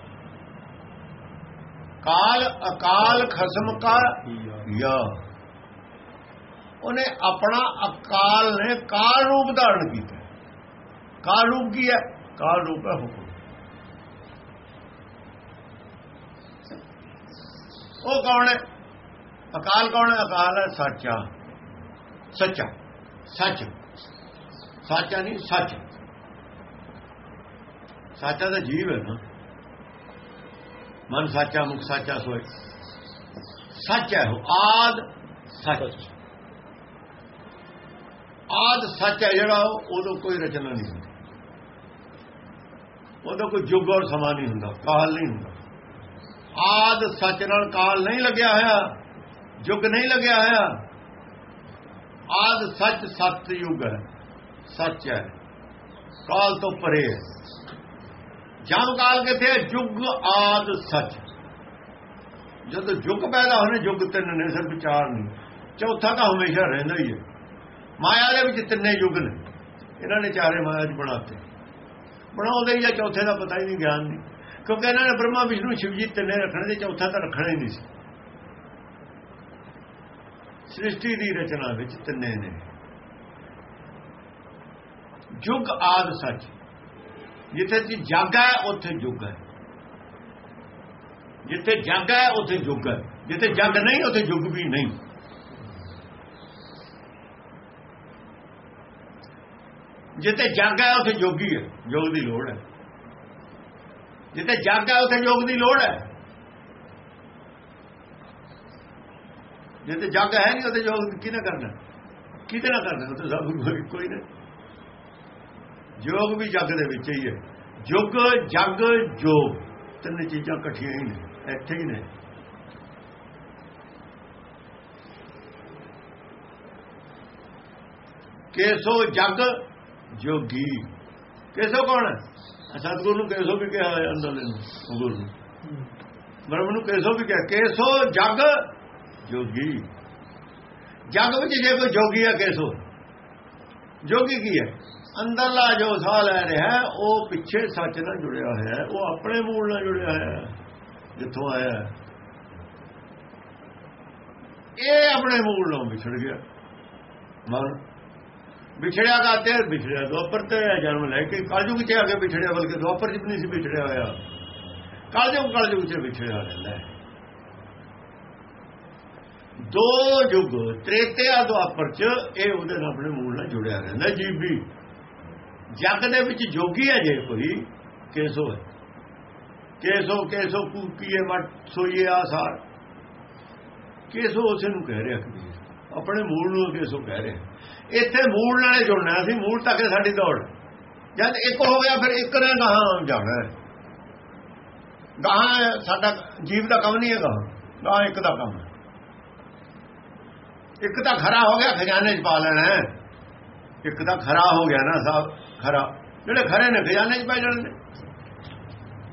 [SPEAKER 2] ਕਾਲ ਅਕਾਲ ਖਸਮ ਕਾ ਯਾ। ਉਹਨੇ ਆਪਣਾ ਅਕਾਲ ਨੇ ਕਾਲ ਰੂਪ ਧਾਰਨ ਕੀਤਾ। ਕਾਲ ਰੂਪ ਕੀ ਹੈ? ਕਾਲ ਰੂਪ ਹੈ ਹੁਕਮ। ਉਹ ਕੌਣ ਹੈ? ਅਕਾਲ ਕੌਣ ਹੈ? ਅਕਾਲ ਹੈ ਸੱਚਾ। ਸੱਚਾ। ਸੱਚ। ਸੱਚਾ ਨਹੀਂ, ਸੱਚ। ਸੱਚਾ ਦਾ ਜੀਵ ਹੈ ਨਾ। ਮਨ ਸੱਚਾ, ਮੁਖ ਸੱਚਾ ਸੋਏ। ਸੱਚ ਹੈ ਉਹ, ਆਦ ਸੱਚ। ਆਦ ਸੱਚ ਹੈ ਜਿਹੜਾ ਉਹ- ਉਦੋਂ ਕੋਈ ਰਚਨਾ ਨਹੀਂ ਹੁੰਦੀ। ਉਦੋਂ ਕੋਈ ਯੁੱਗ ਔਰ ਸਮਾਂ ਨਹੀਂ ਹੁੰਦਾ, ਕਾਲ ਨਹੀਂ ਹੁੰਦਾ। ਆਦ ਸੱਚ ਨਾਲ ਕਾਲ ਨਹੀਂ ਲੱਗਿਆ ਹੋਇਆ ਯੁੱਗ ਨਹੀਂ ਲੱਗਿਆ ਹੋਇਆ। ਆਦ ਸੱਚ ਸਤ ਯੁੱਗ ਹੈ, ਸੱਚ ਹੈ। ਕਾਲ ਤੋਂ ਪਰੇ ਹੈ। ਜਮ ਕਾਲ ਕਿੱਥੇ ਹੈ? ਯੁੱਗ ਆਦ, ਸੱਚ। ਜਦੋਂ ਯੁੱਗ ਪੈਦਾ ਹੋਣੇ ਯੁੱਗ ਤਿੰਨ ਨੇ, ਸਿਰਫ ਚਾਰ ਨਹੀਂ ਚੌਥਾ ਤਾਂ ਹਮੇਸ਼ਾ ਰਹਿੰਦਾ ਹੀ ਹੈ। ਮਾਇਆ ਦੇ ਵਿੱਚ ਤਿੰਨੇ ਯੁੱਗ ਨੇ। ਇਹਨਾਂ ਨੇ ਚਾਰੇ ਮਾਇਆ ਚ ਬਣਾਤੇ। ਬਣਾਉਂਦੇ ਹੀ ਜਾਂ ਚੌਥੇ ਦਾ ਪਤਾ ਹੀ ਨਹੀਂ, ਗਿਆਨ ਨਹੀਂ। ਕਿਉਂਕਿ ਇਹਨਾਂ ਨੇ ਬ੍ਰਹਮਾ, ਵਿਸ਼ਨੂੰ ਸ਼ਿਵ ਜੀ ਤਿੰਨੇ ਰੱਖਣੇ ਤੇ ਚੌਥਾ ਤਾਂ ਰੱਖਣਾ ਹੀ ਨਹੀਂ ਸੀ। ਸ੍ਰਿਸ਼ਟੀ ਦੀ ਰਚਨਾ ਵਿੱਚ ਤਿੰਨੇ ਨੇ। ਯੁੱਗ ਆਦ ਸੱਚ। ਜਿੱਥੇ ਜੀ ਜੱਗ ਹੈ, ਉੱਥੇ ਯੁੱਗ ਹੈ। ਜਿੱਥੇ ਜੱਗ ਹੈ, ਉੱਥੇ ਯੁੱਗ ਹੈ। ਜਿੱਥੇ ਜੱਗ ਨਹੀਂ, ਉੱਥੇ ਯੁੱਗ ਵੀ ਨਹੀਂ। ਜਿੱਥੇ ਜੱਗ ਹੈ, ਉੱਥੇ ਜੋਗੀ ਹੈ ਯੋਗ ਦੀ ਲੋੜ ਹੈ। ਜਿੱਥੇ ਜੱਗ ਹੈ, ਉੱਥੇ ਯੋਗ ਦੀ ਲੋੜ ਹੈ। ਜਿੱਥੇ ਜੱਗ ਹੈ ਨਹੀਂ, ਉੱਥੇ ਯੋਗ ਕਿਹਨੇ ਕਰਨਾ? ਕਿਹਦੇ ਨਾਲ ਕਰਨਾ? ਉੱਥੇ ਸਭ ਕੋਈ- ਕੋਈ ਨਹੀਂ। ਯੋਗ ਵੀ ਜੱਗ ਦੇ ਵਿੱਚ ਹੀ ਹੈ। ਯੁੱਗ ਜੱਗ, ਜੋਗ। ਤਿੰਨ ਚੀਜ਼ਾਂ ਇਕੱਠੀਆਂ ਹੀ ਨੇ, ਇੱਥੇ ਹੀ ਨੇ। ਕੇਸੋ ਜੱਗ ਜੋਗੀ। ਕੇਸੋ ਕੌਣ ਹੈ? ਸਤਿਗੁਰੂ ਨੂੰ ਕੇਸੋ ਵੀ ਕਿਹਾ ਹੋਇਆ ਅੰਦਰ ਨੂੰ ਗੁਰੂ ਨੂੰ। ਬ੍ਰਹਮ ਨੂੰ ਕੇਸੋ ਵੀ ਕਿਹਾ, ਕੇਸੋ ਜੱਗ ਜੋਗੀ। ਜੱਗ ਵਿੱਚ ਜੇ ਕੋਈ ਜੋਗੀ ਹੈ ਕੇਸੋ, ਜੋਗੀ ਕੀ ਹੈ? ਅੰਦਰਲਾ ਜੋ ਸਾਹ ਲੈ ਰਿਹਾ ਉਹ ਪਿੱਛੇ ਸੱਚ ਨਾਲ ਜੁੜਿਆ ਹੋਇਆ ਹੈ, ਉਹ ਆਪਣੇ ਮੂਲ ਨਾਲ ਜੁੜਿਆ ਹੋਇਆ ਹੈ, ਜਿੱਥੋਂ ਆਇਆ ਇਹ ਆਪਣੇ ਮੂਲ ਨਾਲ ਵਿਛੜ ਗਿਆ। ਮਨ ਵਿਛੜਿਆ ਕਾਤੇ ਵਿਛੜਿਆ, ਦੁਆਪਰ ਤੇ ਜਨਮ ਲੈ ਕੇ ਕਲਯੁਗ ਚ ਆ ਕੇ ਵਿਛੜਿਆ, ਬਲਕਿ ਦੁਆਪਰ ਚ ਵੀ ਨਹੀਂ ਸੀ ਵਿਛੜਿਆ ਹੋਇਆ। ਕਲਯੁਗ ਕਲਯੁਗ ਚ ਵਿਛੜਿਆ ਰਹਿੰਦਾ ਹੈ। ਦੋ ਯੁੱਗ, ਤ੍ਰੇਤਿਆ ਦੁਆਪਰ ਚ ਇਹ ਉਹਦੇ ਨਾਲ ਆਪਣੇ ਮੂਲ ਨਾਲ ਜੁੜਿਆ ਰਹਿੰਦਾ ਜੀਵ ਜਗ ਦੇ ਵਿੱਚ ਜੋਗੀ ਹੈ ਜੇ ਕੋਈ, ਕੇਸੋ ਹੈ। ਕੇਸੋ ਕੇਸੋ ਕੂਕੀਏ ਵਟ, ਸੋਈਏ ਆਸਾਰ। ਕੇਸੋ ਉਸੇ ਨੂੰ ਕਹਿ ਰਿਹਾ ਕਬੀਰ। ਆਪਣੇ ਮੂਲ ਨੂੰ ਕੇਸੋ ਕਹਿ ਰਿਹਾ। ਇੱਥੇ ਮੂਲ ਨਾਲੇ ਜੁੜਨਾ ਸੀ ਮੂਲ ਤੱਕ ਸਾਡੀ ਦੌੜ। ਜਦ ਇੱਕ ਹੋ ਗਿਆ, ਫਿਰ ਇੱਕ ਨੇ ਗਾਹਾਂ ਜਾਣਾ ਗਾਹਾਂ ਸਾਡਾ ਜੀਵ ਦਾ ਕੰਮ ਨਹੀਂ ਹੈ ਗਾਹਾਂ। ਇੱਕ ਦਾ ਕੰਮ ਇੱਕ ਤਾਂ ਖਰਾ ਹੋ ਗਿਆ, ਖਜ਼ਾਨੇ 'ਚ ਪਾ ਲੈਣਾ ਇੱਕ ਤਾਂ ਖਰਾ ਹੋ ਗਿਆ ਨਾ ਸਾਹਿਬ ਖਰਾ। ਜਿਹੜੇ ਖਰੇ ਨੇ, ਖਜ਼ਾਨੇ 'ਚ ਪਾ ਜਾਣੇ ਨੇ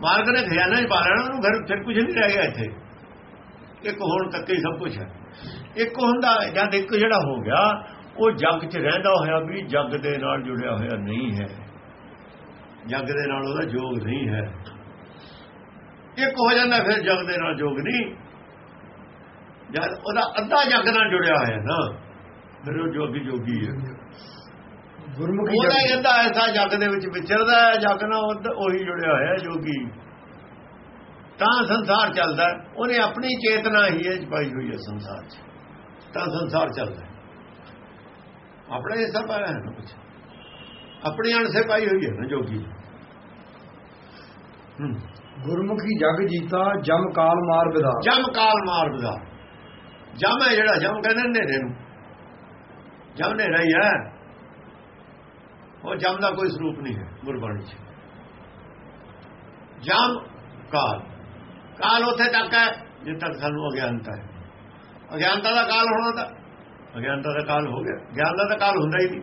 [SPEAKER 2] ਮਾਲਕ ਨੇ ਖਜ਼ਾਨੇ 'ਚ ਪਾ ਲੈਣਾ, ਉਹਨੂੰ ਫਿਰ ਫਿਰ ਕੁਝ ਨਹੀਂ ਰਹਿ ਗਿਆ ਇੱਥੇ। ਇੱਕ ਹੋਣ ਤੱਕ ਹੀ ਸਭ ਕੁਝ ਹੈ। ਇੱਕ ਹੁੰਦਾ, ਜਦ ਇੱਕ ਜਿਹੜਾ ਹੋ ਗਿਆ ਉਹ ਜੱਗ 'ਚ ਰਹਿੰਦਾ ਹੋਇਆ ਵੀ ਜੱਗ ਦੇ ਨਾਲ ਜੁੜਿਆ ਹੋਇਆ ਨਹੀਂ ਹੈ। ਜੱਗ ਦੇ ਨਾਲ ਉਹਦਾ ਜੋਗ ਨਹੀਂ ਹੈ। ਇੱਕ ਹੋ ਜਾਂਦਾ ਫਿਰ ਜੱਗ ਦੇ ਨਾਲ ਜੋਗ ਨਹੀਂ। ਜਦ ਉਹਦਾ ਅੱਧਾ ਜੱਗ ਨਾਲ ਜੁੜਿਆ ਹੋਇਆ ਨਾ ਫਿਰ ਉਹ ਜੋਗੀ ਜੋਗੀ ਹੈ।
[SPEAKER 1] ਗੁਰਮੁਖੀ
[SPEAKER 2] ਉਹਦਾ ਹੀ ਅੱਧਾ ਐਸਾ ਜੱਗ ਦੇ ਵਿੱਚ ਵਿਚਰਦਾ ਹੈ ਜੱਗ ਨਾਲ ਉਹੀ ਜੁੜਿਆ ਹੋਇਆ ਹੈ ਜੋਗੀ। ਤਾਂ ਸੰਸਾਰ ਚੱਲਦਾ ਹੈ। ਉਹਨੇ ਆਪਣੀ ਚੇਤਨਾ ਹੀ ਇਹ 'ਚ ਪਾਈ ਹੋਈ ਹੈ ਸੰਸਾਰ 'ਚ। ਤਾਂ ਸੰਸਾਰ ਚੱਲਦਾ ਹੈ। ਆਪਣੇ ਹਿੱਸਾ ਪਾਇਆ ਹੈ ਨਾ ਕੁਛ। ਆਪਣੀ ਅਣਸੇ ਪਾਈ ਹੋਈ ਹੈ ਨਾ ਜੋਗੀ।
[SPEAKER 1] ਗੁਰਮੁਖੀ ਜਗ ਜੀਤਾ ਜਮ ਕਾਲ ਮਾਰ ਵਿਦਾ
[SPEAKER 2] ਜਮ ਕਾਲ ਮਾਰ ਬਜ਼ਾ ਜਮ ਹੈ ਜਿਹੜਾ ਜਮ ਕਹਿੰਦੇ ਨੇ ਹਨੇਰੇ ਨੂੰ। ਜਮ ਹਨੇਰਾ ਹੀ ਹੈ। ਉਹ ਜਮ ਦਾ ਕੋਈ ਸਰੂਪ ਨਹੀਂ ਹੈ ਗੁਰਬਾਣੀ 'ਚ। ਜਮ ਕਾਲ। ਕਾਲ ਉਥੇ ਤੱਕ ਹੈ ਜਿੱਥੇ ਤੱਕ ਸਾਨੂੰ ਅਗਿਆਨਤਾ ਹੈ। ਅਗਿਆਨਤਾ ਦਾ ਕਾਲ ਹੋਣਾ ਤਾਂ ਅਗਿਆਨਤਾ ਦਾ ਕਾਲ ਹੋ ਗਿਆ। ਗਿਆਨ ਦਾ ਤਾਂ ਕਾਲ ਹੁੰਦਾ ਹੀ ਨਹੀਂ।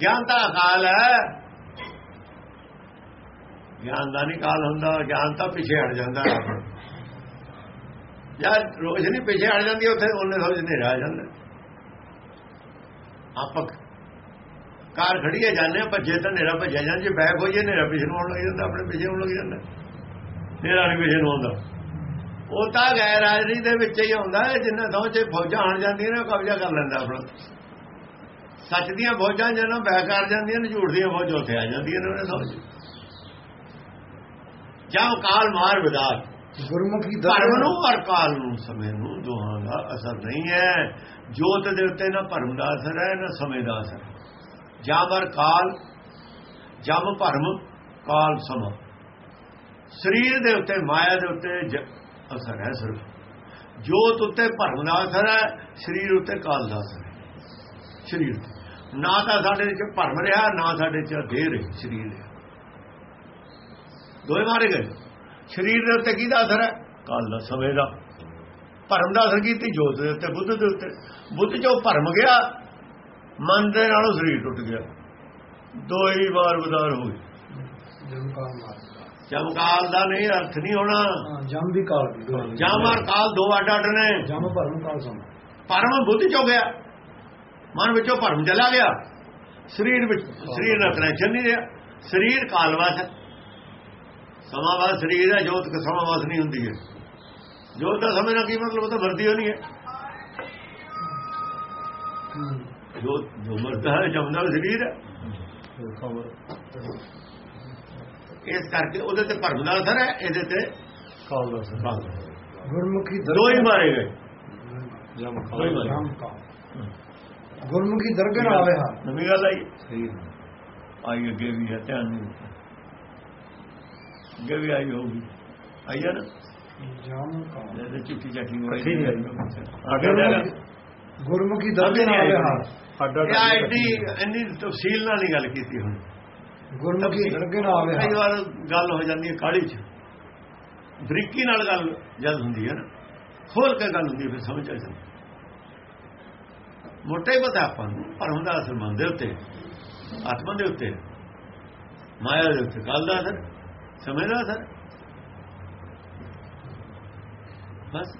[SPEAKER 2] ਗਿਆਨ ਤਾਂ ਅਕਾਲ ਹੈ। ਗਿਆਨ ਦਾ ਨਹੀਂ ਕਾਲ ਹੁੰਦਾ ਗਿਆਨ ਤਾਂ ਪਿੱਛੇ ਹਟ ਜਾਂਦਾ। ਹੈ ਆਪਣਾ ਯਾਰ ਰੋਸ਼ਨੀ ਪਿੱਛੇ ਹਟ ਜਾਂਦੀ ਉੱਥੇ ਉਹਨੇ ਸਮਝ ਹਨੇਰਾ ਆ ਜਾਂਦਾ। ਆਪਾਂ ਕਾਰ ਖੜੀਏ ਜਾਂਦੇ ਹਾਂ, ਭੱਜੇ ਤਾਂ ਹਨੇਰਾ ਭੱਜਿਆ ਜਾਂਦਾ। ਜੇ ਬੈਕ ਹੋਈਏ ਹਨੇਰਾ ਪਿੱਛੇ ਨੂੰ ਆਉਣ ਲੱਗ ਜਾਂਦਾ ਆਪਣੇ ਪਿੱਛੇ ਆਉਣ ਲੱਗ ਜਾਂਦਾ। ਹਨੇਰਾ ਨਹੀਂ ਪਿੱਛੇ ਨੂੰ ਆਉਂਦਾ। ਉਹ ਤਾਂ ਗੈਰ ਹਾਜ਼ਰੀ ਦੇ ਵਿੱਚ ਹੀ ਆਉਂਦਾ ਜਿੰਨਾ ਥਾਂ 'ਚ ਫੌਜਾਂ ਆਣ ਜਾਂਦੀਆਂ ਨੇ ਕਬਜ਼ਾ ਕਰ ਲੈਂਦਾ ਆਪਣਾ। ਸੱਚ ਦੀਆਂ ਫੌਜਾਂ ਜਦੋਂ ਬੈਕ ਕਰ ਜਾਂਦੀਆਂ ਨੇ ਝੂਠ ਦੀਆਂ ਫੌਜਾਂ ਉੱਥੇ ਆ ਜਾਂਦੀਆਂ ਨੇ ਉਹਨੇ ਸਮਝ ਜਾਂ ਕਾਲ ਮਾਰ ਵਿਦਾਰ
[SPEAKER 1] ਗੁਰਮੁਖੀ
[SPEAKER 2] ਭਰਮ ਨੂੰ ਔਰ ਕਾਲ ਨੂੰ ਸਮੇਂ ਨੂੰ ਦੋਹਾਂ ਦਾ ਅਸਰ ਨਹੀਂ ਹੈ। ਜੋਤ ਦੇ ਉੱਤੇ ਨਾ ਭਰਮ ਦਾ ਅਸਰ ਹੈ ਨਾ ਸਮੇਂ ਦਾ ਅਸਰ ਹੈ। ਜਾਮਰ ਕਾਲ ਜਮ ਭਰਮ ਕਾਲ ਸਮਾਂ। ਸਰੀਰ ਦੇ ਉੱਤੇ ਮਾਇਆ ਦੇ ਉੱਤੇ ਜ- ਅਸਰ ਹੈ ਸਿਰਫ। ਜੋਤ ਉੱਤੇ ਭਰਮ ਦਾ ਅਸਰ ਹੈ, ਸਰੀਰ ਉੱਤੇ ਕਾਲ ਦਾ ਅਸਰ ਹੈ। ਸਰੀਰ ਨਾ ਤਾਂ ਸਾਡੇ ਵਿੱਚ ਭਰਮ ਰਿਹਾ, ਨਾ ਸਾਡੇ ਚ ਦੇਹ ਰਹੀ, ਸਰੀਰ ਰਿਹਾ। ਦੋਏ ਮਾਰੇ ਗਏ। ਸਰੀਰ ਦੇ ਉੱਤੇ ਕਿਹਦਾ ਅਸਰ ਹੈ? ਕਾਲ ਦਾ, ਸਮੇਂ ਦਾ। ਭਰਮ ਦਾ ਅਸਰ ਕੀਤੀ, ਜੋਤ ਦੇ ਉੱਤੇ, ਬੁੱਧ ਦੇ ਉੱਤੇ। ਬੁੱਧ ਜੋ ਭਰਮ ਗਿਆ, ਮਨ ਦੇ ਨਾਲੋਂ ਸਰੀਰ ਟੁੱਟ ਗਿਆ। ਦੋ ਹੀ ਵਾਰ ਬਦਾਰ ਹੋ ਗਏ
[SPEAKER 1] ਕਾਲ ਮਾਰ।
[SPEAKER 2] ਚਮਕਾਲ ਦਾ ਨਹੀਂ ਅਰਥ ਨਹੀਂ ਹੋਣਾ।
[SPEAKER 1] ਜਮ ਵੀ ਕਾਲ ਵੀ।
[SPEAKER 2] ਜਮ ਔਰ ਕਾਲ ਦੋ ਅੱਡ ਅੱਡ ਨੇ।
[SPEAKER 1] ਜਮ ਭਰਮ ਕਾਲ ਸਮ
[SPEAKER 2] ਭਰਮ ਬੁੱਧ ਚੋਂ ਗਿਆ। ਮਨ ਵਿੱਚੋਂ ਭਰਮ ਚਲਾ ਗਿਆ। ਸਰੀਰ ਵਿੱਚ ਸਰੀਰ ਨਾਲ ਕਨੈਕਸ਼ਨ ਨਹੀਂ ਰਿਹਾ। ਸਰੀਰ ਕਾਲਵਾਸ ਹੈ। ਸਮਾਵਾਸ ਸਰੀਰ ਹੈ ਜੋਤ ਦਾ ਸਮਾਵਾਸ ਨਹੀਂ ਹੁੰਦੀ ਹੈ। ਜੋਤ ਦਾ ਸਮੇਂ ਨਾਲ ਕੀ ਮਤਲਬ? ਉਹ ਤਾਂ ਵਰਦੀ ਹੋਣੀ ਹੈ। ਜੋ ਜੋ ਮਰਦਾ ਹੈ ਜਮਦਾ ਸਰੀਰ ਹੈ। ਇਸ ਕਰਕੇ ਉਹਦੇ ਤੇ ਭਰਮ ਦਾ ਅਸਰ ਹੈ ਇਹਦੇ ਤੇ
[SPEAKER 3] ਕਾਲ ਦਾ ਸਰ
[SPEAKER 2] ਕਾਲ ਦਾ।
[SPEAKER 1] ਗੁਰਮੁਖੀ
[SPEAKER 2] ਦੋ ਹੀ ਮਾਰੇ ਗਏ
[SPEAKER 3] ਜਮ
[SPEAKER 2] ਦੋ ਹੀ ਮਾਰੇ।
[SPEAKER 1] ਜਮ ਕਾਲ। ਗੁਰਮੁਖੀ ਦਰਗਹ ਨਾਲ ਆਵੇ ਹਾਂ।
[SPEAKER 2] ਨਵੀਂ ਗੱਲ ਆਈ।
[SPEAKER 3] ਸਹੀ
[SPEAKER 2] ਆਈ ਅੱਗੇ ਵੀ ਹੈ ਧਿਆਨ ਨਹੀਂ ਦਿੱਤਾ। ਅੱਗੇ ਵੀ ਆਈ ਹੋਊਗੀ। ਆਈ ਹੈ ਨਾ?
[SPEAKER 1] ਜਮ ਕਾਲ।
[SPEAKER 2] ਇਹਦੇ ਚਿੱਟੀ ਚੱਟੀ ਹੋਈ। ਅੱਗੇ ਜਾ
[SPEAKER 1] ਗੁਰਮੁਖੀ ਦਰਗਹ ਨਾਲ ਆਵੇ ਹਾਂ।
[SPEAKER 2] ਇਹ ਆਈਡੀ ਇੰਨੀ ਤਫਸੀਲ ਨਾਲ ਨਹੀਂ ਗੱਲ ਕੀਤੀ ਹੁਣ।
[SPEAKER 1] ਗੁਰਮੁਖੀ ਦਰਗਹ ਨਾਲ ਆਵੇ
[SPEAKER 2] ਕਈ ਵਾਰ ਗੱਲ ਹੋ ਜਾਂਦੀ ਹੈ ਕਾੜੀ 'ਚ। ਬਰੀਕੀ ਨਾਲ ਗੱਲ ਜਦ ਹੁੰਦੀ ਹੈ ਨਾ ਖੋਲ ਕੇ ਗੱਲ ਹੁੰਦੀ ਹੈ ਫਿਰ ਸਮਝ ਆ ਜਾਂਦੀ ਮੋਟੇ ਪਤਾ ਆਪਾਂ ਨੂੰ ਪਰ ਹੁੰਦਾ ਅਸਲ ਮਨ ਦੇ ਉੱਤੇ ਆਤਮਾ ਦੇ ਉੱਤੇ ਮਾਇਆ ਦੇ ਉੱਤੇ। ਕੱਲ ਦਾ ਅਸਰ ਸਮਝ ਦਾ ਅਸਰ। ਬਸ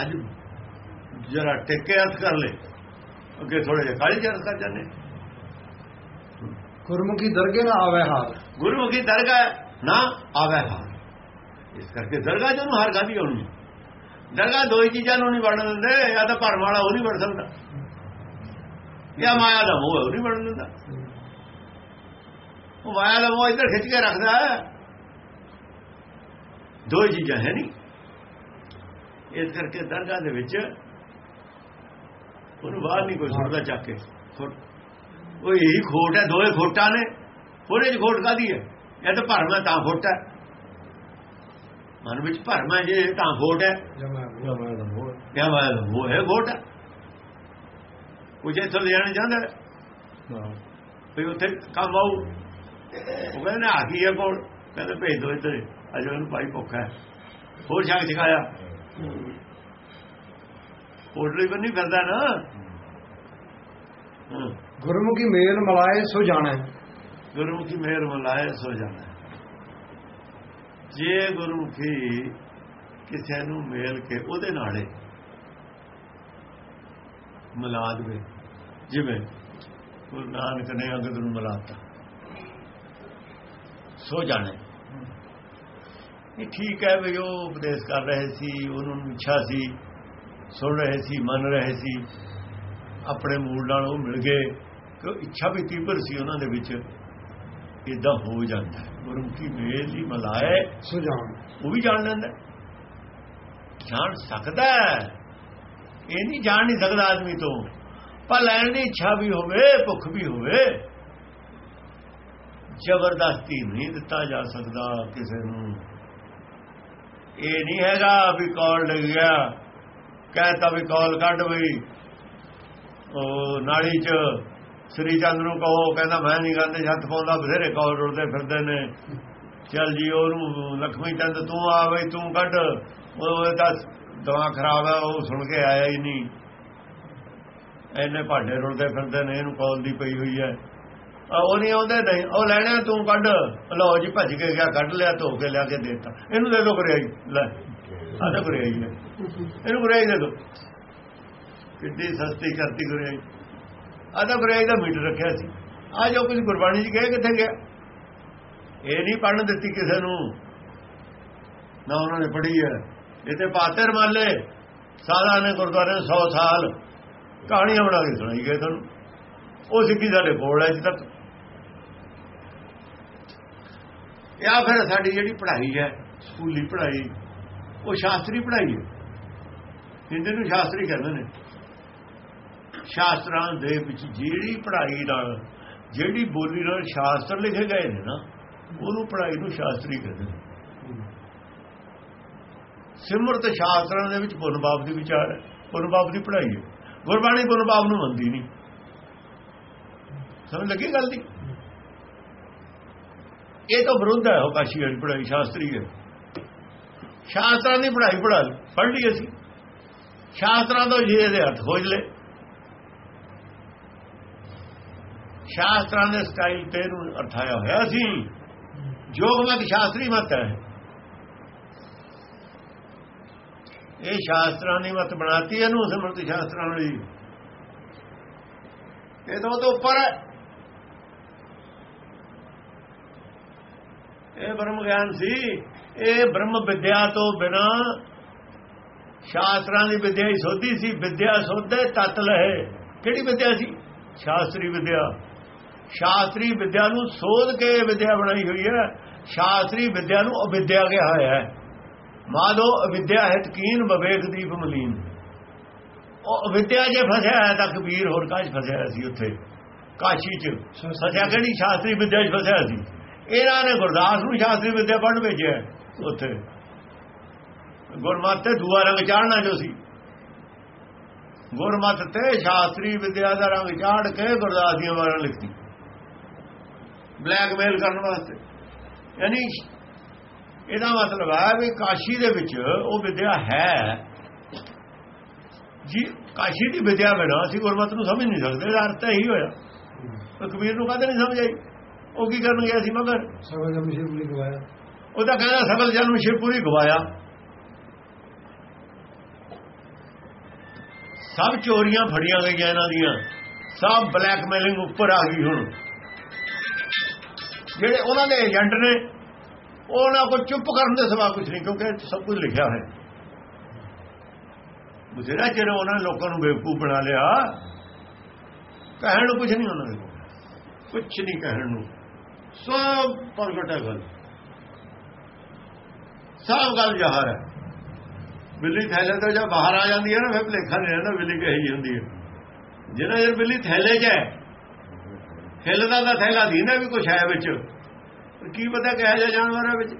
[SPEAKER 2] ਅੱਜ ਜਰਾ ਟਿੱਕੇ ਹੱਥ ਕਰ ਲੈ ਅੱਗੇ ਥੋੜੇ ਜਿਹਾ ਕਾਲੀ ਜਰਸ ਕਰ ਜਾਂਦੇ।
[SPEAKER 1] ਗੁਰਮੁਖੀ ਦਰਗਹ ਨਾ ਆਵੇ ਹਾਰ।
[SPEAKER 2] ਗੁਰਮੁਖੀ ਦਰਗਾਹ ਨਾ ਆਵੇ ਹਾਰ। ਇਸ ਕਰਕੇ ਦਰਗਾਹ ਜਿਹਨੂੰ ਹਾਰ ਗਾਦੀ ਹੋਣੀ। ਦਰਗਾਹ ਦੋ ਹੀ ਚੀਜ਼ਾਂ ਨੂੰ ਨਹੀਂ ਵੜਨ ਦਿੰਦੇ ਜਾਂ ਤਾਂ ਭਰਮ ਵਾਲਾ ਉਹ ਨਹੀਂ ਵੜ ਸਕਦਾ। ਜਾਂ ਮਾਇਆ ਦਾ ਮੋਹ ਹੈ, ਉਹ ਨਹੀਂ ਵੜਨ ਦਿੰਦਾ। ਉਹ ਮਾਇਆ ਦਾ ਮੋਹ ਇੱਧਰ ਖਿੱਚ ਕੇ ਰੱਖਦਾ ਹੈ। ਦੋ ਹੀ ਚੀਜ਼ਾਂ ਹੈ ਨਹੀਂ। ਇਸ ਕਰਕੇ ਦਰਗਾਹ ਦੇ ਵਿੱਚ ਉਹਨੂੰ ਬਾਹਰ ਨਹੀਂ ਕੋਈ ਸੁੱਟਦਾ ਚੱਕ ਕੇ। ਉਹ ਇਹੀ ਖੋਟ ਹੈ ਦੋਏ ਖੋਟਾਂ ਨੇ। ਉਹਦੇ ਚ ਖੋਟ ਕਾਦੀ ਹੈ? ਇਹ ਤਾਂ ਭਰਮ ਹੈ ਤਾਂ ਖੋਟ ਹੈ। ਮਨ ਵਿੱਚ ਭਰਮ ਹੈ ਜੇ ਤਾਂ ਖੋਟ ਹੈ।
[SPEAKER 1] ਜਮ
[SPEAKER 3] ਜਮ ਦਾ ਮੋਹ
[SPEAKER 2] ਕਿਆ ਬਾਤ ਉਹ ਹੈ ਖੋਟ ਹੈ। ਕੁਝ ਇੱਥੋਂ ਲੈਣ ਜਾਂਦਾ ਵੀ ਉੱਥੇ ਕੰਮ ਆਊ। ਉਹ ਕਹਿੰਦੇ ਆ ਗਈ ਹੈ ਕੋਲ? ਕਹਿੰਦੇ ਭੇਜ ਦੋ ਇੱਧਰ। ਅਜੇ ਉਹਨੂੰ ਭਾਈ ਭੁੱਖਾ ਹੈ। ਹੋਰ ਛੱਕ ਛਕਾਇਆ ਕੋਟਲੀ ਬੰਨੀ ਫਿਰਦਾ ਨਾ। ਹਾਂ।
[SPEAKER 1] ਗੁਰਮੁਖੀ ਮੇਲ ਮਲਾਏ ਸੋ ਜਾਣਾ।
[SPEAKER 2] ਗੁਰਮੁਖੀ ਮੇਲ ਮਲਾਏ ਸੋ ਜਾਣਾ। ਜੇ ਗੁਰਮੁਖੀ ਕਿਸੇ ਨੂੰ ਮੇਲ ਕੇ ਉਹਦੇ ਨਾਲੇ ਮਿਲਾ ਦੇਵੇ, ਜਿਵੇਂ ਗੁਰੂ ਨਾਨਕ ਨੇ ਅੰਗਦ ਨੂੰ ਮਿਲਾਤਾ, ਸੋ ਜਾਣੇ। ਇਹ ਠੀਕ ਹੈ ਵੀ ਉਹ ਉਪਦੇਸ਼ ਕਰ ਰਹੇ ਸੀ, ਉਹਨਾਂ ਨੂੰ ਇੱਛਾ ਸੀ, ਸੁਣ ਰਹੇ ਸੀ, ਮੰਨ ਰਹੇ ਸੀ, ਆਪਣੇ ਮੂਲ ਨਾਲ ਉਹ ਮਿਲ ਗਏ। ਇੱਛਾ ਵੀ ਤੀਬਰ ਸੀ ਉਹਨਾਂ ਦੇ ਵਿੱਚ ਇਦਾਂ ਹੋ ਜਾਂਦਾ। ਗੁਰਮੁਖੀ ਮੇਲ ਹੀ ਮਲਾਏ
[SPEAKER 1] ਸੋ ਜਾਣ
[SPEAKER 2] ਉਹ ਵੀ ਜਾਣ ਲੈਂਦਾ। ਜਾਣ ਸਕਦਾ ਹੈ। ਇਹ ਨਹੀਂ ਜਾਣ ਨਹੀਂ ਸਕਦਾ ਆਦਮੀ ਤੋਂ ਪਰ ਲੈਣ ਦੀ ਇੱਛਾ ਵੀ ਹੋਵੇ ਭੁੱਖ ਵੀ ਹੋਵੇ ਜ਼ਬਰਦਸਤੀ ਨਹੀਂ ਦਿੱਤਾ ਜਾ ਸਕਦਾ ਕਿਸੇ ਨੂੰ ਇਹ ਨਹੀਂ ਹੈਗਾ ਵੀ ਕਾਲ ਲੱਗ ਗਿਆ ਕਹਿਤਾ ਵੀ ਕਾਲ ਕੱਢ ਬਈ ਉਹ ਨਾਲੀ ਚ ਸ੍ਰੀ ਚੰਦ ਨੂੰ ਕਹੋ, ਕਹਿੰਦਾ ਮੈਂ ਨਹੀਂ ਗੰਦੇ ਛੱਤ ਪਾਉਂਦਾ, ਬਥੇਰੇ ਕੌਲ ਰੁੜਦੇ ਫਿਰਦੇ ਨੇ। ਚੱਲ ਜੀ, ਉਹਨੂੰ ਲਖਮੀ ਚੰਦ, ਤੂੰ ਆ ਬਈ, ਤੂੰ ਕੱਢ। ਉਹ ਤਾਂ ਦਿਮਾਗ ਖਰਾਬ ਹੈ, ਉਹ ਸੁਣ ਕੇ ਆਇਆ ਹੀ ਨਹੀਂ ਐਨੇ ਭਾਂਡੇ ਰੁੜਦੇ ਫਿਰਦੇ ਨੇ, ਇਹਨੂੰ ਕੌਲ ਦੀ ਪਈ ਹੋਈ ਹੈ। ਉਹ ਨਹੀਂ ਆਉਂਦੇ, ਨਹੀਂ, ਉਹ ਲੈਣਾ, ਤੂੰ ਕੱਢ। ਲਓ ਜੀ, ਭੱਜ ਕੇ ਗਿਆ, ਕੱਢ ਲਿਆ, ਧੋ ਕੇ ਲਿਆ ਕੇ ਦੇਤਾ। ਇਹਨੂੰ ਦੇ ਦੋ ਕਰਿਆਈ ਲੈ। ਆਹ ਤਾਂ ਕਰਿਆਈ ਇਹਨੂੰ ਕਰਿਆਈ ਦੇ ਦੋ। ਕਿੱਡੀ ਸਸਤੀ ਕਰਤੀ ਕਰਿਆਈ ਆਹ ਤਾਂ ਦਾ ਮੀਟਰ ਰੱਖਿਆ ਸੀ। ਆ ਜੋ ਕੁਝ ਗੁਰਬਾਣੀ 'ਚ ਗਏ ਕਿੱਥੇ ਗਿਆ ਇਹ ਨਹੀਂ ਪੜਨ ਦਿੱਤੀ ਕਿਸੇ ਨੂੰ। ਨਾ ਉਹਨਾਂ ਨੇ ਪੜ੍ਹੀ ਹੈ। ਇਹ ਤੇ ਪਾਤੇ ਰਮਾਲੇ ਸਾਧਾਂ ਨੇ ਗੁਰਦੁਆਰੇ 100 ਸਾਲ ਕਹਾਣੀਆਂ ਬਣਾ ਕੇ ਸੁਣਾਈ ਗਏ ਤੁਹਾਨੂੰ। ਉਹ ਸਿੱਖੀ ਸਾਡੇ ਕੋਲ ਹੈ ਅਜੇ ਤੱਕ। ਜਾਂ ਫਿਰ ਸਾਡੀ ਜਿਹੜੀ ਪੜ੍ਹਾਈ ਹੈ, ਸਕੂਲੀ ਪੜ੍ਹਾਈ, ਉਹ ਸ਼ਾਸਤਰੀ ਪੜ੍ਹਾਈ ਹੈ। ਹਿੰਦੀ ਨੂੰ ਸ਼ਾਸਤਰੀ ਕਹਿੰਦੇ ਨੇ। ਸ਼ਾਸਤਰਾਂ ਦੇ ਵਿੱਚ ਜਿਹੜੀ ਪੜ੍ਹਾਈ ਨਾਲ, ਜਿਹੜੀ ਬੋਲੀ ਨਾਲ ਸ਼ਾਸਤਰ ਲਿਖੇ ਗਏ ਨੇ ਨਾ, ਉਹਨੂੰ ਪੜ੍ਹਾਈ ਨੂੰ ਸ਼ਾਸਤਰੀ ਕਹਿੰਦੇ ਨੇ। ਸਿਮਰਤ ਸ਼ਾਸਤਰਾਂ ਦੇ ਵਿੱਚ ਪੁੰਨ ਬਾਪ ਦੀ ਵਿਚਾਰ ਹੈ ਪੁੰਨ ਬਾਪ ਦੀ ਪੜ੍ਹਾਈ ਹੈ। ਗੁਰਬਾਣੀ ਪੁੰਨ ਬਾਪ ਨੂੰ ਮੰਨਦੀ ਨਹੀਂ। ਸਮਝ ਲੱਗੀ ਗੱਲ ਦੀ? ਇਹ ਤਾਂ ਵਿਰੁੱਧ ਹੈ ਉਹ ਕਾਸ਼ੀ ਵਾਲੀ ਪੜ੍ਹਾਈ ਸ਼ਾਸਤਰੀ ਹੈ। ਸ਼ਾਸਤਰਾਂ ਦੀ ਪੜ੍ਹਾਈ ਪੜ੍ਹਾ ਲਈ, ਪੜ੍ਹ ਲਈ ਅਸੀਂ। ਸ਼ਾਸਤਰਾਂ ਤੋਂ ਜੇ ਇਹਦੇ ਹੱਥ ਖੋਜ ਲੈ ਸ਼ਾਸਤਰਾਂ ਦੇ ਸਟਾਈਲ ਤੇ ਨੂੰ ਅਰਥਾਇਆ ਹੋਇਆ ਸੀ। ਜੋਗਮਤ ਸ਼ਾਸਤਰੀ ਮਤ ਹੈ। ਇਹ ਸ਼ਾਸਤਰਾਂ ਨੇ ਮਤ ਬਣਾਤੀ, ਇਹਨੂੰ ਸਮਰਥ ਸ਼ਾਸਤਰਾਂ ਵਾਲੀ ਇਹ ਤਾਂ ਉਹ ਤੋਂ ਉੱਪਰ ਹੈ। ਇਹ ਬ੍ਰਹਮ ਗਿਆਨ ਸੀ। ਇਹ ਬ੍ਰਹਮ ਵਿਦਿਆ ਤੋਂ ਬਿਨਾ ਸ਼ਾਸਤਰਾਂ ਦੀ ਵਿਦਿਆ ਹੀ ਸੋਧੀ ਸੀ। ਵਿਦਿਆ ਸੋਧੇ ਤਤ ਲਹੇ। ਕਿਹੜੀ ਵਿਦਿਆ ਸੀ? ਸ਼ਾਸਤਰੀ ਵਿਦਿਆ। ਸ਼ਾਸਤਰੀ ਵਿਦਿਆ ਨੂੰ ਸੋਧ ਕੇ ਵਿਦਿਆ ਬਣਾਈ ਹੋਈ ਹੈ। ਸ਼ਾਸਤਰੀ ਵਿਦਿਆ ਨੂੰ ਅਵਿਦਿਆ ਕਿਹਾ ਹੋਇਆ ਹੈ। ਮਾਦੋ ਅਵਿਦਿਆ ਹੈ ਤਕੀਨ ਦੀਪ ਮਲੀਨ। ਉਹ ਅਵਿਦਿਆ ਜੇ ਫਸਿਆ ਹੈ ਤਾਂ ਕਬੀਰ ਹੋਰ ਕਾਜ ਫਸਿਆ ਸੀ ਉੱਥੇ? ਕਾਸ਼ੀ ਚ। ਫਸਿਆ ਕਿਹੜੀ? ਸ਼ਾਸਤਰੀ ਵਿਦਿਆ ਚ ਫਸਿਆ ਸੀ। ਇਹਨਾਂ ਨੇ ਗੁਰਦਾਸ ਨੂੰ ਸ਼ਾਸਤਰੀ ਵਿਦਿਆ ਪੜ੍ਹਨ ਭੇਜਿਆ ਉੱਥੇ। ਗੁਰਮਤ ਤੇ ਦੂਆ ਰੰਗ ਚਾੜਨਾ ਜੋ ਸੀ। ਗੁਰਮਤ ਤੇ ਸ਼ਾਸਤਰੀ ਵਿਦਿਆ ਦਾ ਰੰਗ ਚਾੜ ਕੇ ਗੁਰਦਾਸ ਦੀਆਂ ਵਾਰਾਂ ਲਿਖਤੀ। ਬਲੈਕਮੇਲ ਕਰਨ ਵਾਸਤੇ। ਯਾਨੀ ਇਹਦਾ ਮਤਲਬ ਹੈ ਵੀ ਕਾਸ਼ੀ ਦੇ ਵਿੱਚ ਉਹ ਵਿਦਿਆ ਹੈ। ਜੀ ਕਾਸ਼ੀ ਦੀ ਵਿਦਿਆ ਬਿਨਾਂ ਅਸੀਂ ਗੁਰਮਤਿ ਨੂੰ ਸਮਝ ਨਹੀਂ ਸਕਦੇ ਇਹਦਾ ਅਰਥ ਇਹੀ ਹੋਇਆ। ਤਾਂ ਕਬੀਰ ਨੂੰ ਕਦੇ ਨਹੀਂ ਸਮਝ ਆਈ ਉਹ ਕੀ ਕਰਨ ਗਿਆ ਸੀ ਮਗਰ?
[SPEAKER 1] ਸਗਲ ਜਮ ਸ਼ਿਵਲੀ ਗਵਾਇਆ।
[SPEAKER 2] ਉਹ ਤਾਂ ਕਹਿੰਦਾ ਸਗਲ ਜਨਮ ਸ਼ਿਵਪੁਰੀ ਗਵਾਇਆ। ਸਭ ਚੋਰੀਆਂ ਫੜੀਆਂ ਗਈਆਂ ਇਹਨਾਂ ਦੀਆਂ। ਸਭ ਬਲੈਕਮੇਲਿੰਗ ਉੱਪਰ ਆ ਗਈ ਹੁਣ। ਜਿਹੜੇ ਉਹਨਾਂ ਦੇ ਏਜੰਟ ਨੇ ਉਹਨਾਂ ਕੋ ਚੁੱਪ ਕਰਨ ਦੇ ਸਵਾ ਕੁਝ ਨਹੀਂ, ਕਿਉਂਕਿ ਸਭ ਕੁਝ ਲਿਖਿਆ ਹੈ ਬੁਝਰਾ ਚਿਰ ਉਹਨਾਂ ਨੇ ਲੋਕਾਂ ਨੂੰ ਬੇਵਕੂਫ ਬਣਾ ਲਿਆ, ਕਹਿਣ ਨੂੰ ਕੁਝ ਨਹੀਂ ਉਹਨਾਂ ਦੇ ਕੁਝ ਨਹੀਂ ਕਹਿਣ ਨੂੰ। ਸਭ ਪ੍ਰਗਟ ਹੈ ਗੱਲ। ਸਭ ਗੱਲ ਜ਼ਾਹਰ ਹੈ। ਬਿੱਲੀ ਥੈਲੇ ਤੋਂ ਜਦ ਬਾਹਰ ਆ ਜਾਂਦੀ ਹੈ ਨਾ, ਫਿਰ ਲੇਖਾ ਨਹੀਂ ਰਹਿੰਦਾ, ਬਿੱਲੀ ਕਹੀ ਹੁੰਦੀ ਹੈ। ਜਿਹੜਾ ਜਦ ਬਿੱਲੀ ਥੈਲੇ 'ਚ ਹੈ ਹਿੱਲਦਾ ਤਾਂ ਥੈਲਾ ਦੀ ਨਾ ਵੀ ਕੁਛ ਹੈ ਵਿੱਚ। ਕੀ ਪਤਾ ਕਿਹੋ ਜਿਹਾ ਜਾਨਵਰ ਹੈ ਵਿੱਚ।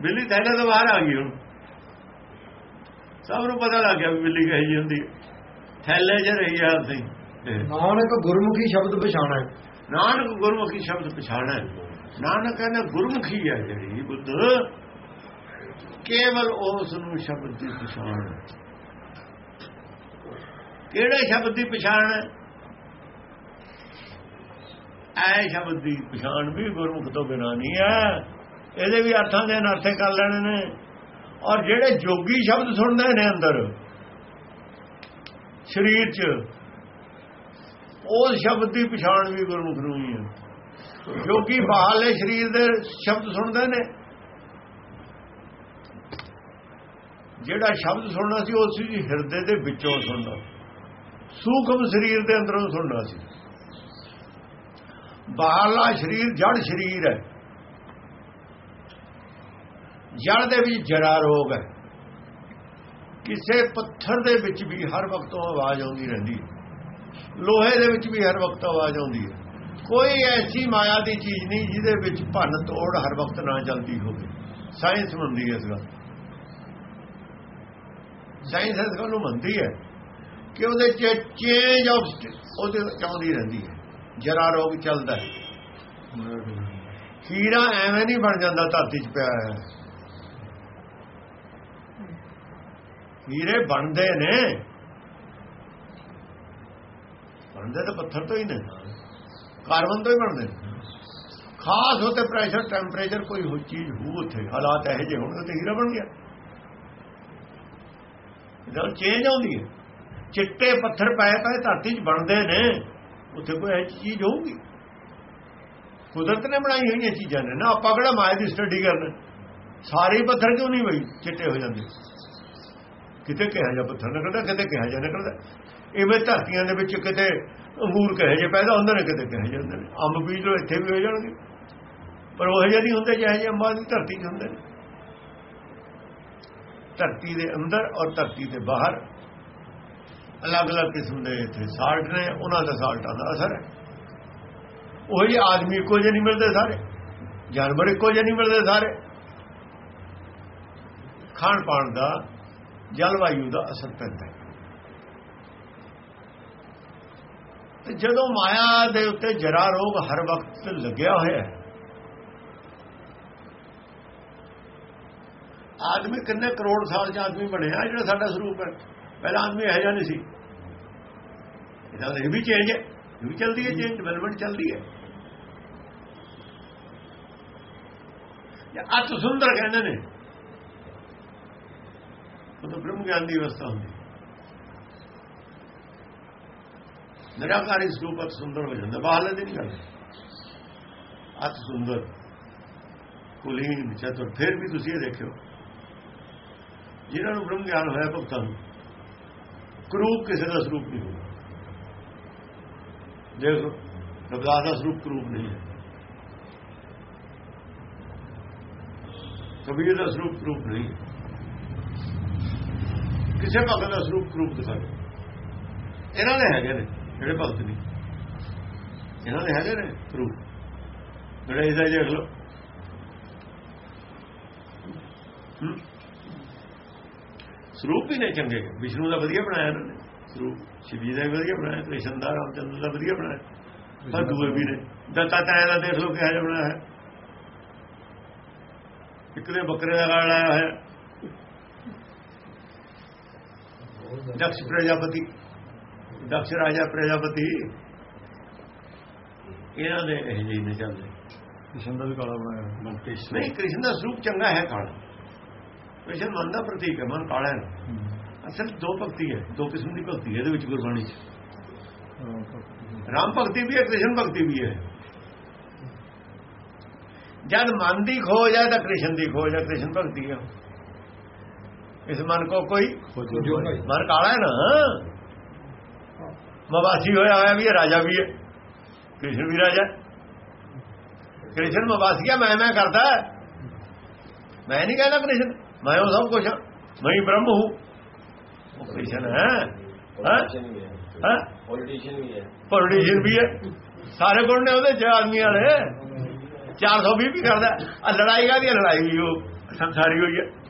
[SPEAKER 2] ਬਿੱਲੀ ਥੈਲੇ ਤੋਂ ਬਾਹਰ ਆ ਗਈ ਹੁਣ। ਸਭ ਨੂੰ ਪਤਾ ਲੱਗ ਗਿਆ ਵੀ ਬਿੱਲੀ ਕਹੀ ਹੈ। ਥੈਲੇ 'ਚ ਰਹੀ ਹੈ ਅਸੀਂ।
[SPEAKER 1] ਨਾਨਕ ਗੁਰਮੁਖੀ ਸ਼ਬਦ ਪਛਾਣਾ।
[SPEAKER 2] ਨਾਨਕ ਗੁਰਮੁਖੀ ਸ਼ਬਦ ਪਛਾਣਾ। ਨਾਨਕ ਕਹਿੰਦਾ ਗੁਰਮੁਖੀ ਹੈ ਜਿਹੜੀ ਬੁੱਧ। ਕੇਵਲ ਉਸ ਨੂੰ ਸ਼ਬਦ ਦੀ ਪਛਾਣ। ਕਿਹੜੇ ਸ਼ਬਦ ਦੀ ਪਛਾਣ ਹੈ? ਐ ਸ਼ਬਦ ਦੀ ਪਛਾਣ ਵੀ ਗੁਰਮੁਖ ਤੋਂ ਬਿਨਾ ਨਹੀਂ ਹੈ। ਇਹਦੇ ਵੀ ਅਰਥਾਂ ਦੇ ਅਨਰਥੇ ਕਰ ਲੈਣੇ ਨੇ। ਔਰ ਜਿਹੜੇ ਜੋਗੀ ਸ਼ਬਦ ਸੁਣਦੇ ਨੇ ਅੰਦਰ, ਸਰੀਰ 'ਚ ਉਸ ਸ਼ਬਦ ਦੀ ਪਛਾਣ ਵੀ ਗੁਰਮੁਖ ਨੂੰ ਹੀ ਹੈ। ਜੋਗੀ ਬਾਹਰਲੇ ਸਰੀਰ ਦੇ ਸ਼ਬਦ ਸੁਣਦੇ ਨੇ। ਜਿਹੜਾ ਸ਼ਬਦ ਸੁਣਨਾ ਸੀ, ਉਹ ਸੀ ਹਿਰਦੇ ਦੇ ਵਿੱਚੋਂ ਸੁਣਨਾ ਸੂਖਮ ਸਰੀਰ ਦੇ ਅੰਦਰੋਂ ਸੁਣਨਾ ਸੀ। ਬਾਹਰਲਾ ਸਰੀਰ ਜੜ ਸਰੀਰ ਹੈ। ਜੜ ਦੇ ਵਿੱਚ ਜਰਾ ਰੋਗ ਹੈ। ਕਿਸੇ ਪੱਥਰ ਦੇ ਵਿੱਚ ਵੀ ਹਰ ਵਕਤ ਉਹ ਆਵਾਜ਼ ਆਉਂਦੀ ਰਹਿੰਦੀ ਹੈ। ਲੋਹੇ ਦੇ ਵਿੱਚ ਵੀ ਹਰ ਵਕਤ ਆਵਾਜ਼ ਆਉਂਦੀ ਹੈ। ਕੋਈ ਐਸੀ ਮਾਇਆ ਦੀ ਚੀਜ਼ ਨਹੀਂ ਜਿਹਦੇ ਵਿੱਚ ਭੰਨ ਤੋੜ ਹਰ ਵਕਤ ਨਾ ਚੱਲਦੀ ਹੋਵੇ। ਸਾਇੰਸ ਮੰਨਦੀ ਹੈ ਇਸ ਗੱਲ। ਸਾਇੰਸ ਇਸ ਗੱਲ ਨੂੰ ਮੰਨਦੀ ਹੈ ਕਿ ਉਹਦੇ ਚ ਚੇਂਜ ਆਫ ਉਹਦੇ ਚਾਹੁੰਦੀ ਰਹਿੰਦੀ ਹੈ। ਜਰਾ ਰੋਗ ਚੱਲਦਾ ਹੈ। ਹੀਰਾ ਐਵੇਂ ਨਹੀਂ ਬਣ ਜਾਂਦਾ ਧਰਤੀ 'ਚ ਪਿਆ ਹੈ ਹੀਰੇ ਬਣਦੇ ਨੇ। ਬਣਦੇ ਤਾਂ ਪੱਥਰ ਤੋਂ ਹੀ ਨੇ। ਕਾਰਬਨ ਤੋਂ ਹੀ ਬਣਦੇ ਨੇ। ਖਾਸ ਹੋਤੇ ਪ੍ਰੈਸ਼ਰ ਟੈਂਪਰੇਚਰ ਕੋਈ ਹੋ ਚੀਜ਼ ਹੋ ਉੱਥੇ। ਹਾਲਾਤ ਇਹੋ ਜਿਹੇ ਹੋਣਗੇ ਤੇ ਹੀਰਾ ਬਣ ਗਿਆ। ਜਦ ਚੇਂਜ ਆਉਂਦੀ ਹੈ। ਚਿੱਟੇ ਪੱਥਰ ਪਏ ਪਏ ਧਰਤੀ 'ਚ ਬਣਦੇ ਨੇ। ਉੱਥੇ ਕੋਈ ਐਸੀ ਚੀਜ਼ ਹੋਊਗੀ? ਕੁਦਰਤ ਨੇ ਬਣਾਈ ਹੋਈਆਂ ਚੀਜ਼ਾਂ ਨੇ ਨਾ, ਆਪਾਂ ਕਿਹੜਾ ਮਾਇਆ ਦੀ ਸਟੱਡੀ ਕਰਨ? ਸਾਰੇ ਪੱਥਰ ਕਿਉਂ ਨਹੀਂ ਬਈ? ਚਿੱਟੇ ਹੋ ਜਾਂਦੇ। ਕਿਤੇ ਕਿਹਾ ਜਾ ਪੱਥਰ ਨਿਕਲਦਾ, ਕਿਤੇ ਕਿਹਾ ਜਾ ਨਿਕਲਦਾ। ਇਵੇਂ ਧਰਤੀਆਂ ਦੇ ਵਿੱਚ ਕਿਤੇ ਅੰਗੂਰ ਕਹੇ ਜੇ ਪੈਦਾ ਹੁੰਦੇ ਨੇ, ਕਿਤੇ ਕਹੇ ਜਾਂਦੇ ਨੇ। ਅੰਬ ਬੀਜ ਲੋ ਇੱਥੇ ਵੀ ਹੋ ਜਾਣਗੇ। ਪਰ ਉਹ ਜਿਹੇ ਨਹੀਂ ਹੁੰਦੇ ਜਿਹੇ ਜਿਹੇ ਅੰਬਾਂ ਦੀ ਧਰਤੀ 'ਚ ਹੁੰਦੇ ਨੇ। ਧਰਤੀ ਦੇ ਅੰਦਰ ਔਰ ਧਰਤੀ ਦੇ ਬਾਹਰ ਅਲੱਗ-ਅਲੱਗ ਕਿਸਮ ਦੇ ਇੱਥੇ ਸਾਲਟ ਨੇ, ਉਹਨਾਂ ਦਾ ਸਾਲਟਾਂ ਦਾ ਅਸਰ ਹੈ। ਉਹੀ ਆਦਮੀ ਇੱਕੋ ਜਿਹੇ ਨਹੀਂ ਮਿਲਦੇ ਸਾਰੇ। ਜਾਨਵਰ ਇੱਕੋ ਜਿਹੇ ਨਹੀਂ ਮਿਲਦੇ ਸਾਰੇ। ਖਾਣ ਪਾਣ ਦਾ, ਜਲਵਾਯੂ ਦਾ ਅਸਰ ਪੈਂਦਾ ਹੈ। ਤੇ ਜਦੋਂ ਮਾਇਆ ਦੇ ਉੱਤੇ ਜਰਾ ਰੋਗ ਹਰ ਵਕਤ ਲੱਗਿਆ ਹੋਇਆ ਹੈ, ਆਦਮੀ ਕਿੰਨੇ ਕਰੋੜ ਸਾਲ ਚ ਆਦਮੀ ਬਣਿਆ, ਜਿਹੜਾ ਸਾਡਾ ਸਰੂਪ ਹੈ। ਪਹਿਲਾਂ ਆਦਮੀ ਇਹੋ ਜਿਹਾ ਨਹੀਂ ਸੀ। ਇਹਦਾ ਇਹ ਵੀ ਚੇਂਜ ਹੈ, ਇਹ ਵੀ ਚੱਲਦੀ ਹੈ ਚੇਂਜ ਡਿਵੈਲਪਮੈਂਟ ਚੱਲਦੀ ਹੈ। ਇਹ ਅਤ ਸੁੰਦਰ ਕਹਿੰਦੇ ਨੇ। ਉਹ ਤਾਂ ਬ੍ਰਹਮ ਗਿਆਨ ਦੀ ਅਵਸਥਾ ਹੁੰਦੀ ਨਿਰਾਕਾਰੀ ਸਰੂਪ ਅਤ ਸੁੰਦਰ ਹੋ ਜਾਂਦਾ ਬਾਹਰਲੇ ਦੀ ਨਹੀਂ ਗੱਲ। ਅਤ ਸੁੰਦਰ, ਕੁਲੀਨ, ਚਤੁਰ, ਫਿਰ ਵੀ ਤੁਸੀਂ ਇਹ ਦੇਖਿਓ। ਜਿਹਨਾਂ ਨੂੰ ਬ੍ਰਹਮ ਗਿਆਨ ਹੋਇਆ ਭਗਤਾਂ ਨੂੰ ਕਰੂਪ ਕਿਸੇ ਦਾ ਸਰੂਪ ਨਹੀਂ ਹੋਗਾ ਦੇਖੋ ਰਬਦਾਸ ਦਾ ਸਰੂਪ ਕਰੂਪ ਨਹੀਂ ਹੈ ਕਬੀਰ ਦਾ ਸਰੂਪ ਕਰੂਪ ਨਹੀਂ ਕਿਸੇ ਭਗਤ ਦਾ ਸਰੂਪ ਕਰੂਪ ਦਿਖਾ ਦਿਓ ਇਹਨਾਂ ਦੇ ਹੈਗੇ ਨੇ ਜਿਹੜੇ ਭਗਤ ਨਹੀਂ ਇਹਨਾਂ ਦੇ ਹੈਗੇ ਨੇ ਕਰੂਪ ਜਿਹੜੇ ਇਹਦਾ ਦੇਖ ਲਓ ਹੂੰ ਸਰੂਪ ਵੀ ਨੇ ਚੰਗੇ। ਵਿਸ਼ਨੂੰ ਦਾ ਵਧੀਆ ਬਣਾਇਆ ਇਹਨਾਂ ਨੇ। ਸਰੂਪ ਸ਼ਿਵਜੀ ਦਾ ਵੀ ਵਧੀਆ ਬਣਾਇਆ ਕ੍ਰਿਸ਼ਨ ਦਾ ਰਾਮਚੰਦਰ ਦਾ ਵਧੀਆ ਬਣਾਇਆ। ਪਰ ਦੂਏ ਵੀ ਨੇ। ਦੱਤਾਤਰੇ ਦਾ ਦੇਖ ਲਓ ਕਿਹੋ ਜਿਹਾ ਬਣਾਇਆ ਹੈ। ਇੱਕ ਦੇ ਬੱਕਰੇ ਦਾ ਗਾਲ ਲਾਇਆ ਹੋਇਆ। ਦਕਸ਼ ਪ੍ਰਜਾਪਤੀ ਦਕਸ਼ ਰਾਜਾ ਪ੍ਰਜਾਪਤੀ। ਇਹਨਾਂ ਦੇ ਇਹ ਜਿਹੇ ਨੇ ਚੱਲਦੇ।
[SPEAKER 3] ਕ੍ਰਿਸ਼ਨ ਦਾ ਵੀ ਕਾਲਾ ਬਣਾਇਆ।
[SPEAKER 2] ਨਹੀਂ ਕ੍ਰਿਸ਼ਨ ਦਾ ਸਰੂਪ ਚੰਗਾ ਹੈ ਕਾਲਾ। ਕ੍ਰਿਸ਼ਨ ਮਨ ਦਾ ਪ੍ਰਤੀਕ ਹੈ ਮਨ ਕਾਲਾ ਹੈ। ਅਸਲ ਦੋ ਭਗਤੀ ਹੈ ਦੋ ਕਿਸਮ ਦੀ ਭਗਤੀ ਹੈ ਇਹਦੇ ਵਿੱਚ ਗੁਰਬਾਣੀ ਚ। ਰਾਮ ਭਗਤੀ ਵੀ ਹੈ। ਕ੍ਰਿਸ਼ਨ ਭਗਤੀ ਵੀ ਹੈ। ਜਦ ਮਨ ਦੀ ਖੋਜ ਹੈ ਤਾਂ ਕ੍ਰਿਸ਼ਨ ਦੀ ਖੋਜ ਹੈ ਕ੍ਰਿਸ਼ਨ ਭਗਤੀ ਹੈ। ਇਸ ਮਨ ਕੋ ਕੋਈ ਮਨ ਕਾਲਾ ਹੈ ਨਾ? ਮਵਾਸੀ ਹੋਇਆ ਹੋਇਆ ਵੀ ਹੈ ਰਾਜਾ ਵੀ ਹੈ। ਕ੍ਰਿਸ਼ਨ ਵੀ ਰਾਜਾ। ਕ੍ਰਿਸ਼ਨ ਮਵਾਸੀਆ ਮੈਂ ਮੈਂ ਕਰਦਾ। ਮੈਂ ਨਹੀਂ ਕਹਿੰਦਾ ਕ੍ਰਿਸ਼ਨ। ਮੈਂ ਉਹ ਸਭ ਕੁਝ ਮੈਂ ਬ੍ਰਹਮ ਹੂੰ। ਉਹ ਹੈ ਹਾਂ?
[SPEAKER 4] ਪੋਲੀਟੀਸ਼ੀਅਨ ਵੀ ਹੈ।
[SPEAKER 2] ਪੋਲੀਟੀਸ਼ੀਅਨ ਵੀ ਹੈ। ਸਾਰੇ ਗੁਣ ਨੇ ਉਹਦੇ ਚ ਆਦਮੀ ਵਾਲੇ। 420 ਵੀ ਕਰਦਾ। ਆ ਲੜਾਈ ਕਾਦੀ ਲੜਾਈ ਹੋਈ ਸੰਸਾਰੀ ਹੋਈ ਹੈ।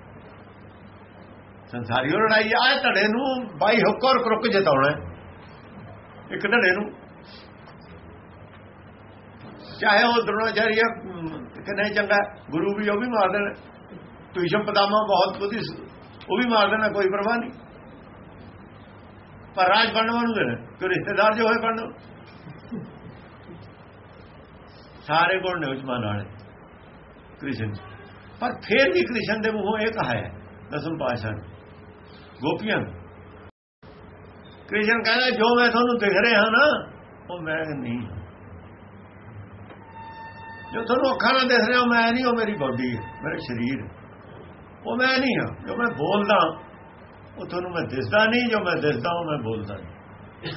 [SPEAKER 2] ਸੰਸਾਰੀ ਲੜਾਈ ਆ ਧੜੇ ਨੂੰ ਬਾਈ ਹੁੱਕ ਔਰ ਕਰੁੱਕ ਜਿਤਾਉਣਾ ਇੱਕ ਧੜੇ ਨੂੰ। ਚਾਹੇ ਉਹ ਦਰੋਣਾ ਚਾਹੀਏ ਕਿੰਨੇ ਚੰਗਾ ਗੁਰੂ ਵੀ ਉਹ ਵੀ ਮਾਰ ਦੇਣ। ਤੁਸ਼ਮ ਪਦਾਮਾ ਬਹੁਤ ਉਹਦੀ ਉਹ ਵੀ ਮਾਰ ਦੇਣਾ, ਕੋਈ ਪਰਵਾਹ ਨਹੀਂ ਪਰ ਰਾਜ ਬਣਨ ਨੂੰ ਦੇਣਾ ਕਿ ਰਿਸ਼ਤੇਦਾਰ ਜੋ ਹੋਏ ਬਣਨ ਸਾਰੇ ਗੁਣ ਨੇ ਉਸ ਮਨ ਵਾਲੇ, ਕ੍ਰਿਸ਼ਨ ਪਰ ਫਿਰ ਵੀ ਕ੍ਰਿਸ਼ਨ ਦੇ ਮੂੰਹੋਂ ਇਹ ਕਹਾ ਹੈ, ਦਸਮ ਪਾਸ਼ਾ ਨੇ ਗੋਪੀਆਂ ਨੂੰ। ਕ੍ਰਿਸ਼ਨ ਕਹਿੰਦਾ, ਜੋ ਮੈਂ ਤੁਹਾਨੂੰ ਦਿਖ ਰਿਹਾ ਨਾ, ਉਹ ਮੈਂ ਨਹੀਂ ਹਾਂ। ਜੋ ਤੁਹਾਨੂੰ ਅੱਖਾਂ ਨਾਲ ਦਿਖ ਰਿਹਾ, ਉਹ ਮੈਂ ਨਹੀਂ, ਉਹ ਮੇਰੀ ਬਾਡੀ ਹੈ, ਮੇਰਾ ਸਰੀਰ ਹੈ ਉਹ ਮੈਂ ਨਹੀਂ ਹਾਂ। ਜੋ ਮੈਂ ਬੋਲਦਾ ਉਹ ਤੁਹਾਨੂੰ ਮੈਂ ਦਿਸਦਾ ਨਹੀਂ ਜੋ ਮੈਂ ਦਿਸਦਾ ਉਹ ਮੈਂ ਬੋਲਦਾ ਨਹੀਂ।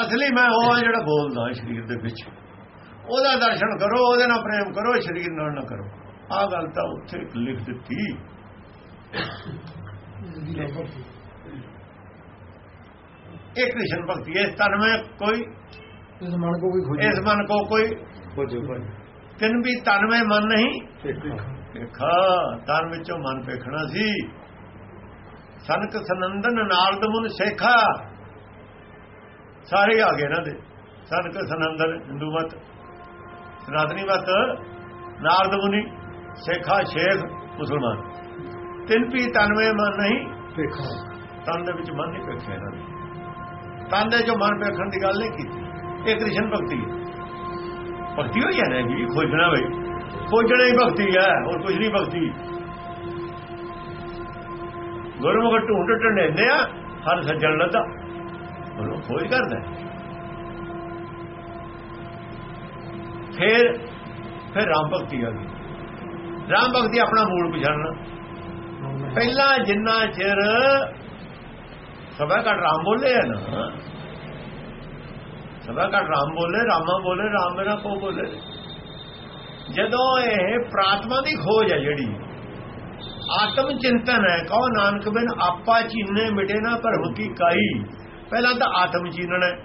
[SPEAKER 2] ਅਸਲੀ ਮੈਂ ਉਹ ਹਾਂ ਜਿਹੜਾ ਬੋਲਦਾ ਸਰੀਰ ਦੇ ਵਿੱਚ। ਉਹਦਾ ਦਰਸ਼ਨ ਕਰੋ ਉਹਦੇ ਨਾਲ ਪ੍ਰੇਮ ਕਰੋ ਸਰੀਰ ਨਾਲ ਨਾ ਕਰੋ। ਆਹ ਗੱਲ ਤਾਂ ਉੱਥੇ ਲਿਖ ਦਿੱਤੀ। ਇਹ ਕ੍ਰਿਸ਼ਨ ਭਗਤੀ ਇਸ ਤਨ ਵਿੱਚ ਕੋਈ
[SPEAKER 1] ਇਸ ਮਨ ਕੋ ਖੋਜੇ
[SPEAKER 2] ਇਸ ਮਨ ਕੋ ਕੋਈ ਤਿੰਨ ਵੀ ਤਨ ਵਿੱਚ ਮਨ ਨਹੀਂ।
[SPEAKER 3] ਦੇਖੋ
[SPEAKER 2] ਤਨ ਵਿੱਚੋਂ ਮਨ ਵੇਖਣਾ ਸੀ। ਸਨਕ ਸਨੰਦਨ ਨਾਰਦ ਮੁਨ ਸੇਖਾ। ਸਾਰੇ ਆ ਗਏ ਇਹਨਾਂ ਦੇ। ਸਨਕ ਸਨੰਦਨ, ਹਿੰਦੂ ਮਤ, ਸਨਾਤਨੀ ਮਤ, ਨਾਰਦ ਮੁਨੀ, ਸੇਖਾ, ਸ਼ੇਖ, ਮੁਸਲਮਾਨ। ਤਿੰਨ ਪੀ ਤਨਵੇਂ ਮਨ ਨਹੀਂ
[SPEAKER 1] ਦੇਖਾ
[SPEAKER 2] ਤਨ ਦੇ ਵਿੱਚ ਮਨ ਨਹੀਂ ਵੇਖਿਆ ਇਹਨਾਂ ਨੇ। ਤਨ ਦੇ ਜੋ ਮਨ ਵੇਖਣ ਦੀ ਗੱਲ ਨਹੀਂ ਕੀਤੀ। ਇਹ ਕ੍ਰਿਸ਼ਨ ਭਗਤੀ ਹੈ। ਭਗਤੀ ਹੋਈ ਹੈ ਨਾ ਜੀ ਖੋਜਣਾ ਬਈ ਖੋਜਣਾ ਹੀ ਭਗਤੀ ਹੈ, ਹੋਰ ਕੁਝ ਨਹੀਂ ਭਗਤੀ। ਗੁਰਮੁਖ ਢੂੰਡ ਢੰਡੇਂਦੇ ਆ, ਹਰ ਸੱਜਣ ਲੱਦਾ। ਉਹ ਖੋਜ ਕਰਦਾ ਫਿਰ ਫਿਰ ਰਾਮ ਭਗਤੀ ਆ ਗਈ। ਰਾਮ ਭਗਤੀ ਆਪਣਾ ਮੂਲ ਪਛਾਣਨਾ। ਪਹਿਲਾਂ ਜਿੰਨਾ ਚਿਰ ਸਭਾ ਘਟ ਰਾਮ ਬੋਲੇ ਹੈ ਨਾ, ਸਭਾ ਘਟ ਰਾਮ ਬੋਲੇ, ਰਾਮਾ ਬੋਲੇ, ਰਾਮ ਮੇਰਾ ਕੋ ਬੋਲੇ। ਜਦੋਂ ਇਹ ਪ੍ਰਾਤਮਾ ਦੀ ਖੋਜ ਹੈ ਜਿਹੜੀ, ਆਤਮ ਚਿੰਤਨ ਹੈ, ਕਹੋ ਨਾਨਕ ਬਿਨ ਆਪਾ ਚੀਨੇ ਮਿਟੇ ਨਾ ਭਰਮ ਕੀ ਕਾਈ ਪਹਿਲਾਂ ਤਾਂ ਆਤਮ ਚੀਨਣ ਹੈ।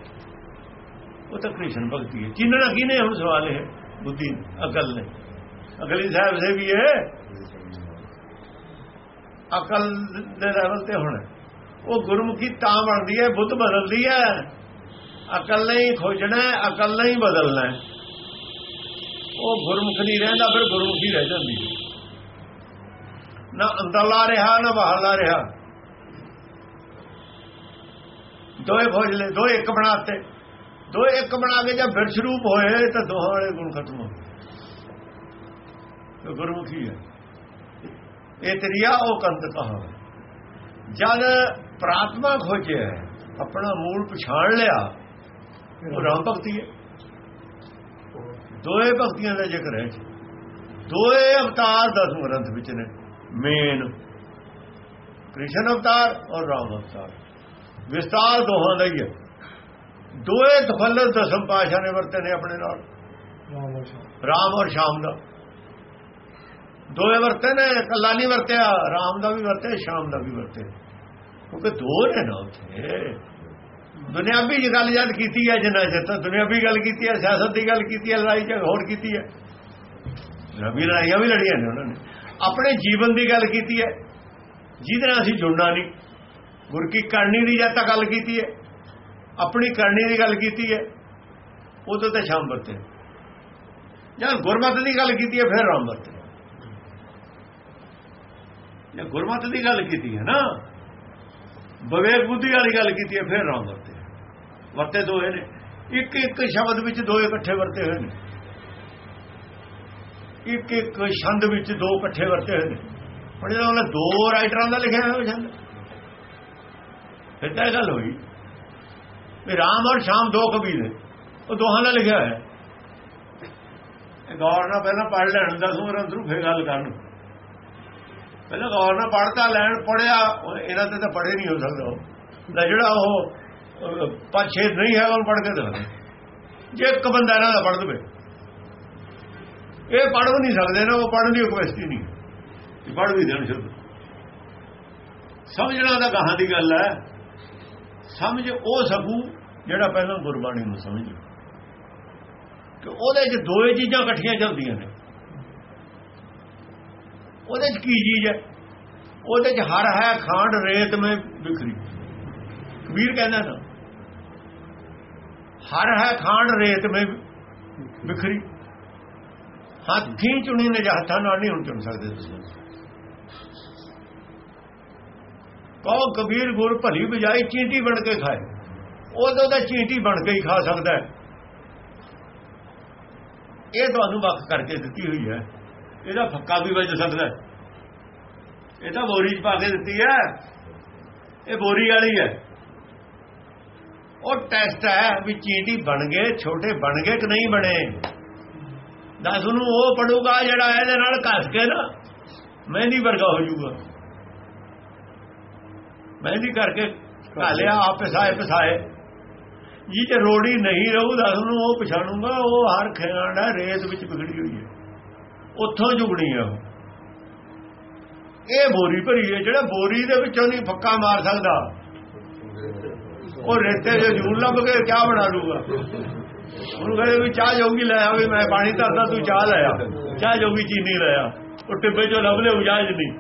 [SPEAKER 2] ਉਹ ਤਾਂ ਕ੍ਰਿਸ਼ਨ ਭਗਤੀ ਹੈ। ਚੀਨਣਾ ਕਿਨੇ ਹੁਣ ਸਵਾਲ ਹੈ। ਬੁੱਧੀ ਅਕਲ ਨੇ। ਅਕਲੀ ਸਾਹਿਬ ਸੇ ਵੀ ਹੈ ਅਕਲ ਦੇ ਲੈਵਲ ਤੇ ਹੁਣ। ਉਹ ਗੁਰਮੁਖੀ ਤਾਂ ਬਣਦੀ ਹੈ, ਬੁੱਧ ਬਦਲਦੀ ਹੈ। ਅਕਲ ਨਹੀਂ ਖੋਜਣਾ ਅਕਲ ਨਹੀਂ ਬਦਲਣਾ ਉਹ ਗੁਰਮੁਖ ਨਹੀਂ ਰਹਿੰਦਾ, ਫਿਰ ਗੁਰਮੁਖੀ ਰਹਿ ਜਾਂਦੀ ਨਾ ਅੰਦਰਲਾ ਰਿਹਾ, ਨਾ ਬਾਹਰਲਾ ਰਿਹਾ। ਦੋਏ ਖੋਜ ਲੈ ਦੋ ਇੱਕ ਬਣਾਤੇ। ਦੋ ਇੱਕ ਬਣਾ ਕੇ ਜਦ ਬਿਰਛ ਰੂਪ ਹੋਏ, ਤਾਂ ਦੋਹਾਂ ਵਾਲੇ ਗੁਣ ਖਤਮ ਹੋ ਗਏ। ਗੁਰਮੁਖੀ ਹੈ। ਇਹ ਤਰੀਆ, ਉਹ ਕੰਤ ਕਹਾ। ਜਦ ਪ੍ਰਾਤਮਾ ਖੋਜਿਆ, ਆਪਣਾ ਮੂਲ ਪਛਾਣ ਲਿਆ, ਉਹ ਰਾਮ ਭਗਤੀ ਹੈ। ਦੋਏ ਭਗਤੀਆਂ ਦਾ ਜ਼ਿਕਰ ਹੈ ਦੋਏ ਅਵਤਾਰ ਦਸ ਗ੍ਰੰਥ ਵਿੱਚ ਨੇ। ਮੇਨ ਕ੍ਰਿਸ਼ਨ ਅਵਤਾਰ ਔਰ ਰਾਮ ਅਵਤਾਰ। ਵਿਸਤਾਰ ਦੋਹਾਂ ਦਾ ਹੀ ਹੈ। ਦੋਏ ਤਫੱਲਤ ਦਸਮ ਪਾਸ਼ਾ ਨੇ ਵਰਤੇ ਨੇ ਆਪਣੇ ਨਾਲ। ਰਾਮ ਔਰ ਸ਼ਾਮ। ਦਾ। ਦੋਏ ਵਰਤੇ ਨੇ ਕੱਲਾ ਨਹੀਂ ਵਰਤਿਆ ਰਾਮ ਦਾ ਵੀ ਵਰਤੇ ਸ਼ਾਮ ਦਾ ਵੀ ਵਰਤੇ ਕਿਉਂਕਿ ਦੋ ਨੇ ਨਾ ਉੱਥੇ। ਦੁਨਿਆਵੀ ਜੀ ਗੱਲ ਯਾਦ ਕੀਤੀ ਹੈ, ਜਿੰਨਾ ਚਿਰ ਤਾਂ ਦੁਨਿਆਵੀ ਗੱਲ ਕੀਤੀ ਹੈ, ਸਿਆਸਤ ਦੀ ਗੱਲ ਕੀਤੀ ਹੈ, ਲੜਾਈ ਝਗੜਾ ਹੋਰ ਕੀਤੀ ਹੈ। ਨਵੀਂ ਲੜਾਈਆਂ ਵੀ ਲੜੀਆਂ ਨੇ ਉਹਨਾਂ ਨੇ। ਆਪਣੇ ਜੀਵਨ ਦੀ ਗੱਲ ਕੀਤੀ ਹੈ, ਜਿਹਦੇ ਨਾਲ ਅਸੀਂ ਜੁੜਨਾ ਨਹੀਂ। ਗੁਰ ਕੀ ਕਰਨੀ ਦੀ ਜਦ ਤੱਕ ਗੱਲ ਕੀਤੀ ਹੈ, ਆਪਣੀ ਕਰਨੀ ਦੀ ਗੱਲ ਕੀਤੀ ਹੈ, ਉਦੋਂ ਤਾਂ ਸ਼ਾਮ ਵਰਤੇ। ਜਾਂ ਗੁਰਮਤ ਦੀ ਗੱਲ ਕੀਤੀ ਹੈ, ਫਿਰ ਰਾਮ ਵਰਤੇ। ਜੇ ਗੁਰਮਤ ਦੀ ਗੱਲ ਕੀਤੀ ਹੈ ਨਾ ਬਵੇਕ ਬੁੱਧੀ ਵਾਲੀ ਗੱਲ ਕੀਤੀ ਹੈ, ਫਿਰ ਰਾਮ ਵਰਤੇ। ਵਰਤੇ ਦੋਏ ਨੇ। ਇੱਕ ਇੱਕ ਸ਼ਬਦ ਵਿੱਚ ਦੋ ਇਕੱਠੇ ਵਰਤੇ ਹੋਏ ਨੇ। ਇੱਕ ਇੱਕ ਛੰਦ ਵਿੱਚ ਦੋ ਇਕੱਠੇ ਵਰਤੇ ਹੋਏ ਨੇ। ਹੁਣ ਇਹਦਾ ਉਹਨੇ ਦੋ ਰਾਈਟਰਾਂ ਦਾ ਲਿਖਿਆ ਹੋਇਆ ਛੰਦ। ਫਿਰ ਤਾਂ ਇਹ ਗੱਲ ਹੋਈ ਵੀ ਰਾਮ ਔਰ ਸ਼ਾਮ ਦੋ ਕਵੀ ਨੇ। ਉਹ ਦੋਹਾਂ ਨਾਲ ਲਿਖਿਆ ਹੋਇਆ। ਇਹ ਗੌਰ ਨਾਲ ਪਹਿਲਾਂ ਪੜ੍ਹ ਲੈਣ ਦਾ ਸੂਰ ਅੰਦਰੂ ਫਿਰ ਗੱਲ ਕਰਨ। ਪਹਿਲਾਂ ਗੌਰ ਨਾਲ ਪੜ੍ਹਤਾ, ਲੈਣ ਪੜਿਆ ਇਹਨਾਂ ਤੇ ਤਾਂ ਪੜ੍ਹੇ ਨਹੀਂ ਹੋ ਸਕਦਾ ਉਹ। ਲੈ ਜਿਹੜਾ ਉਹ ਪੰਜ ਛੇ ਨਹੀਂ ਹੈਗਾ ਉਹਨੂੰ ਪੜ੍ਹ ਕੇ ਦੇ। ਜੇ ਇੱਕ ਬੰਦਾ ਇਹਨਾਂ ਦਾ ਪੜ੍ਹ ਦਵੇ। ਇਹ ਪੜ੍ਹ ਵੀ ਨਹੀਂ ਸਕਦੇ ਨਾ, ਉਹ ਪੜ੍ਹਨ ਦੀ ਕਪੈਸਿਟੀ ਨਹੀਂ। ਪੜ੍ਹ ਵੀ ਦੇਣ ਸ਼ੁੱਧ। ਸਮਝਣਾ ਤਾਂ ਗਾਹਾਂ ਦੀ ਗੱਲ ਹੈ। ਸਮਝ ਉਹ ਸਕੂ ਜਿਹੜਾ ਪਹਿਲਾਂ ਗੁਰਬਾਣੀ ਨੂੰ ਸਮਝ। ਕਿ ਉਹਦੇ 'ਚ ਦੋਏ ਚੀਜ਼ਾਂ ਇਕੱਠੀਆਂ ਚੱਲਦੀਆਂ ਨੇ। ਉਹਦੇ 'ਚ ਕੀ ਚੀਜ਼ ਹੈ? ਉਹਦੇ 'ਚ ਹਰ ਹੈ ਖਾਂਡ ਰੇਤ, ਮੇ ਵਿਖਰੀ। ਕਬੀਰ ਕਹਿੰਦਾ ਨਾ, ਹਰ ਹੈ ਖਾਂਡ ਰੇਤ ਮੇ ਬਿਖਰੀ। ਹੱਥੀਂ ਚੁਣੀ ਨੇ ਜਾਂ ਹੱਥਾਂ ਨਾਲ ਨਹੀਂ ਹੁਣ ਚੁਣ ਸਕਦੇ ਤੁਸੀਂ। ਕਹੋ ਕਬੀਰ ਗੁਰ ਭਲੀ ਬਜਾਈ ਚੀਂਟੀ ਬਣ ਕੇ ਖਾਏ। ਉਦੋਂ ਦਾ ਚੀਂਟੀ ਬਣ ਕੇ ਹੀ ਖਾ ਸਕਦਾ ਹੈ। ਇਹ ਤੁਹਾਨੂੰ ਵੱਖ ਕਰਕੇ ਦਿੱਤੀ ਹੋਈ ਹੈ। ਇਹਦਾ ਫੱਕਾ ਵੀ ਵੱਜ ਸਕਦਾ ਹੈ। ਇਹ ਤਾਂ ਬੋਰੀ 'ਚ ਪਾ ਕੇ ਦਿੱਤੀ ਹੈ। ਇਹ ਬੋਰੀ ਵਾਲੀ ਹੈ। ਉਹ ਟੈਸਟ ਹੈ ਵੀ ਚੀਂਟੀ ਬਣ ਗਏ ਛੋਟੇ ਬਣ ਗਏ ਕਿ ਨਹੀਂ ਬਣੇ? ਦੱਸ ਨੂੰ ਉਹ ਪੜੂਗਾ ਜਿਹੜਾ ਇਹਦੇ ਨਾਲ ਘਸ ਕੇ ਨਾ ਮਹਿੰਦੀ ਵਰਗਾ ਹੋ ਜਾਊਗਾ। ਮਹਿੰਦੀ ਕਰਕੇ ਘਾਲਿਆ ਆਪ ਪਸਾਏ ਪਸਾਏ। ਜੀ ਤੇ ਰੋੜੀ ਨਹੀਂ ਰਹੂ ਦੱਸ ਨੂੰ ਉਹ ਪਛਾਣੂਗਾ ਉਹ ਹਰ ਖਿਆਣ ਹੈ ਰੇਤ ਵਿੱਚ ਵਿਗੜੀ ਹੋਈ ਹੈ। ਉੱਥੋਂ ਜੁਗਣੀ ਹੈ ਇਹ ਬੋਰੀ ਭਰੀ ਹੈ ਜਿਹੜਾ ਬੋਰੀ ਦੇ ਵਿੱਚੋਂ ਨਹੀਂ ਫੱਕਾ ਮਾਰ ਸਕਦਾ। ਉਹ ਰੇਤੇ ਦੇ ਜੂਰ ਲੱਭ ਕੇ ਚਾਹ ਬਣਾ ਲੂਗਾ ਉਹਨੂੰ ਕਹਿੰਦੇ ਵੀ ਚਾਹ ਜੋਗੀ ਲੈ ਆ ਵੀ ਮੈਂ ਪਾਣੀ ਧਰਦਾ, ਤੂੰ ਚਾਹ ਲਾਇਆ ਚਾਹ ਜੋਗੀ ਚੀਨੀ ਲਾਇਆ ਉਹ ਟਿੱਬੇ ਚੋਂ ਲੱਭ ਲਿਓ ਜਾਜ ਨਹੀਂ।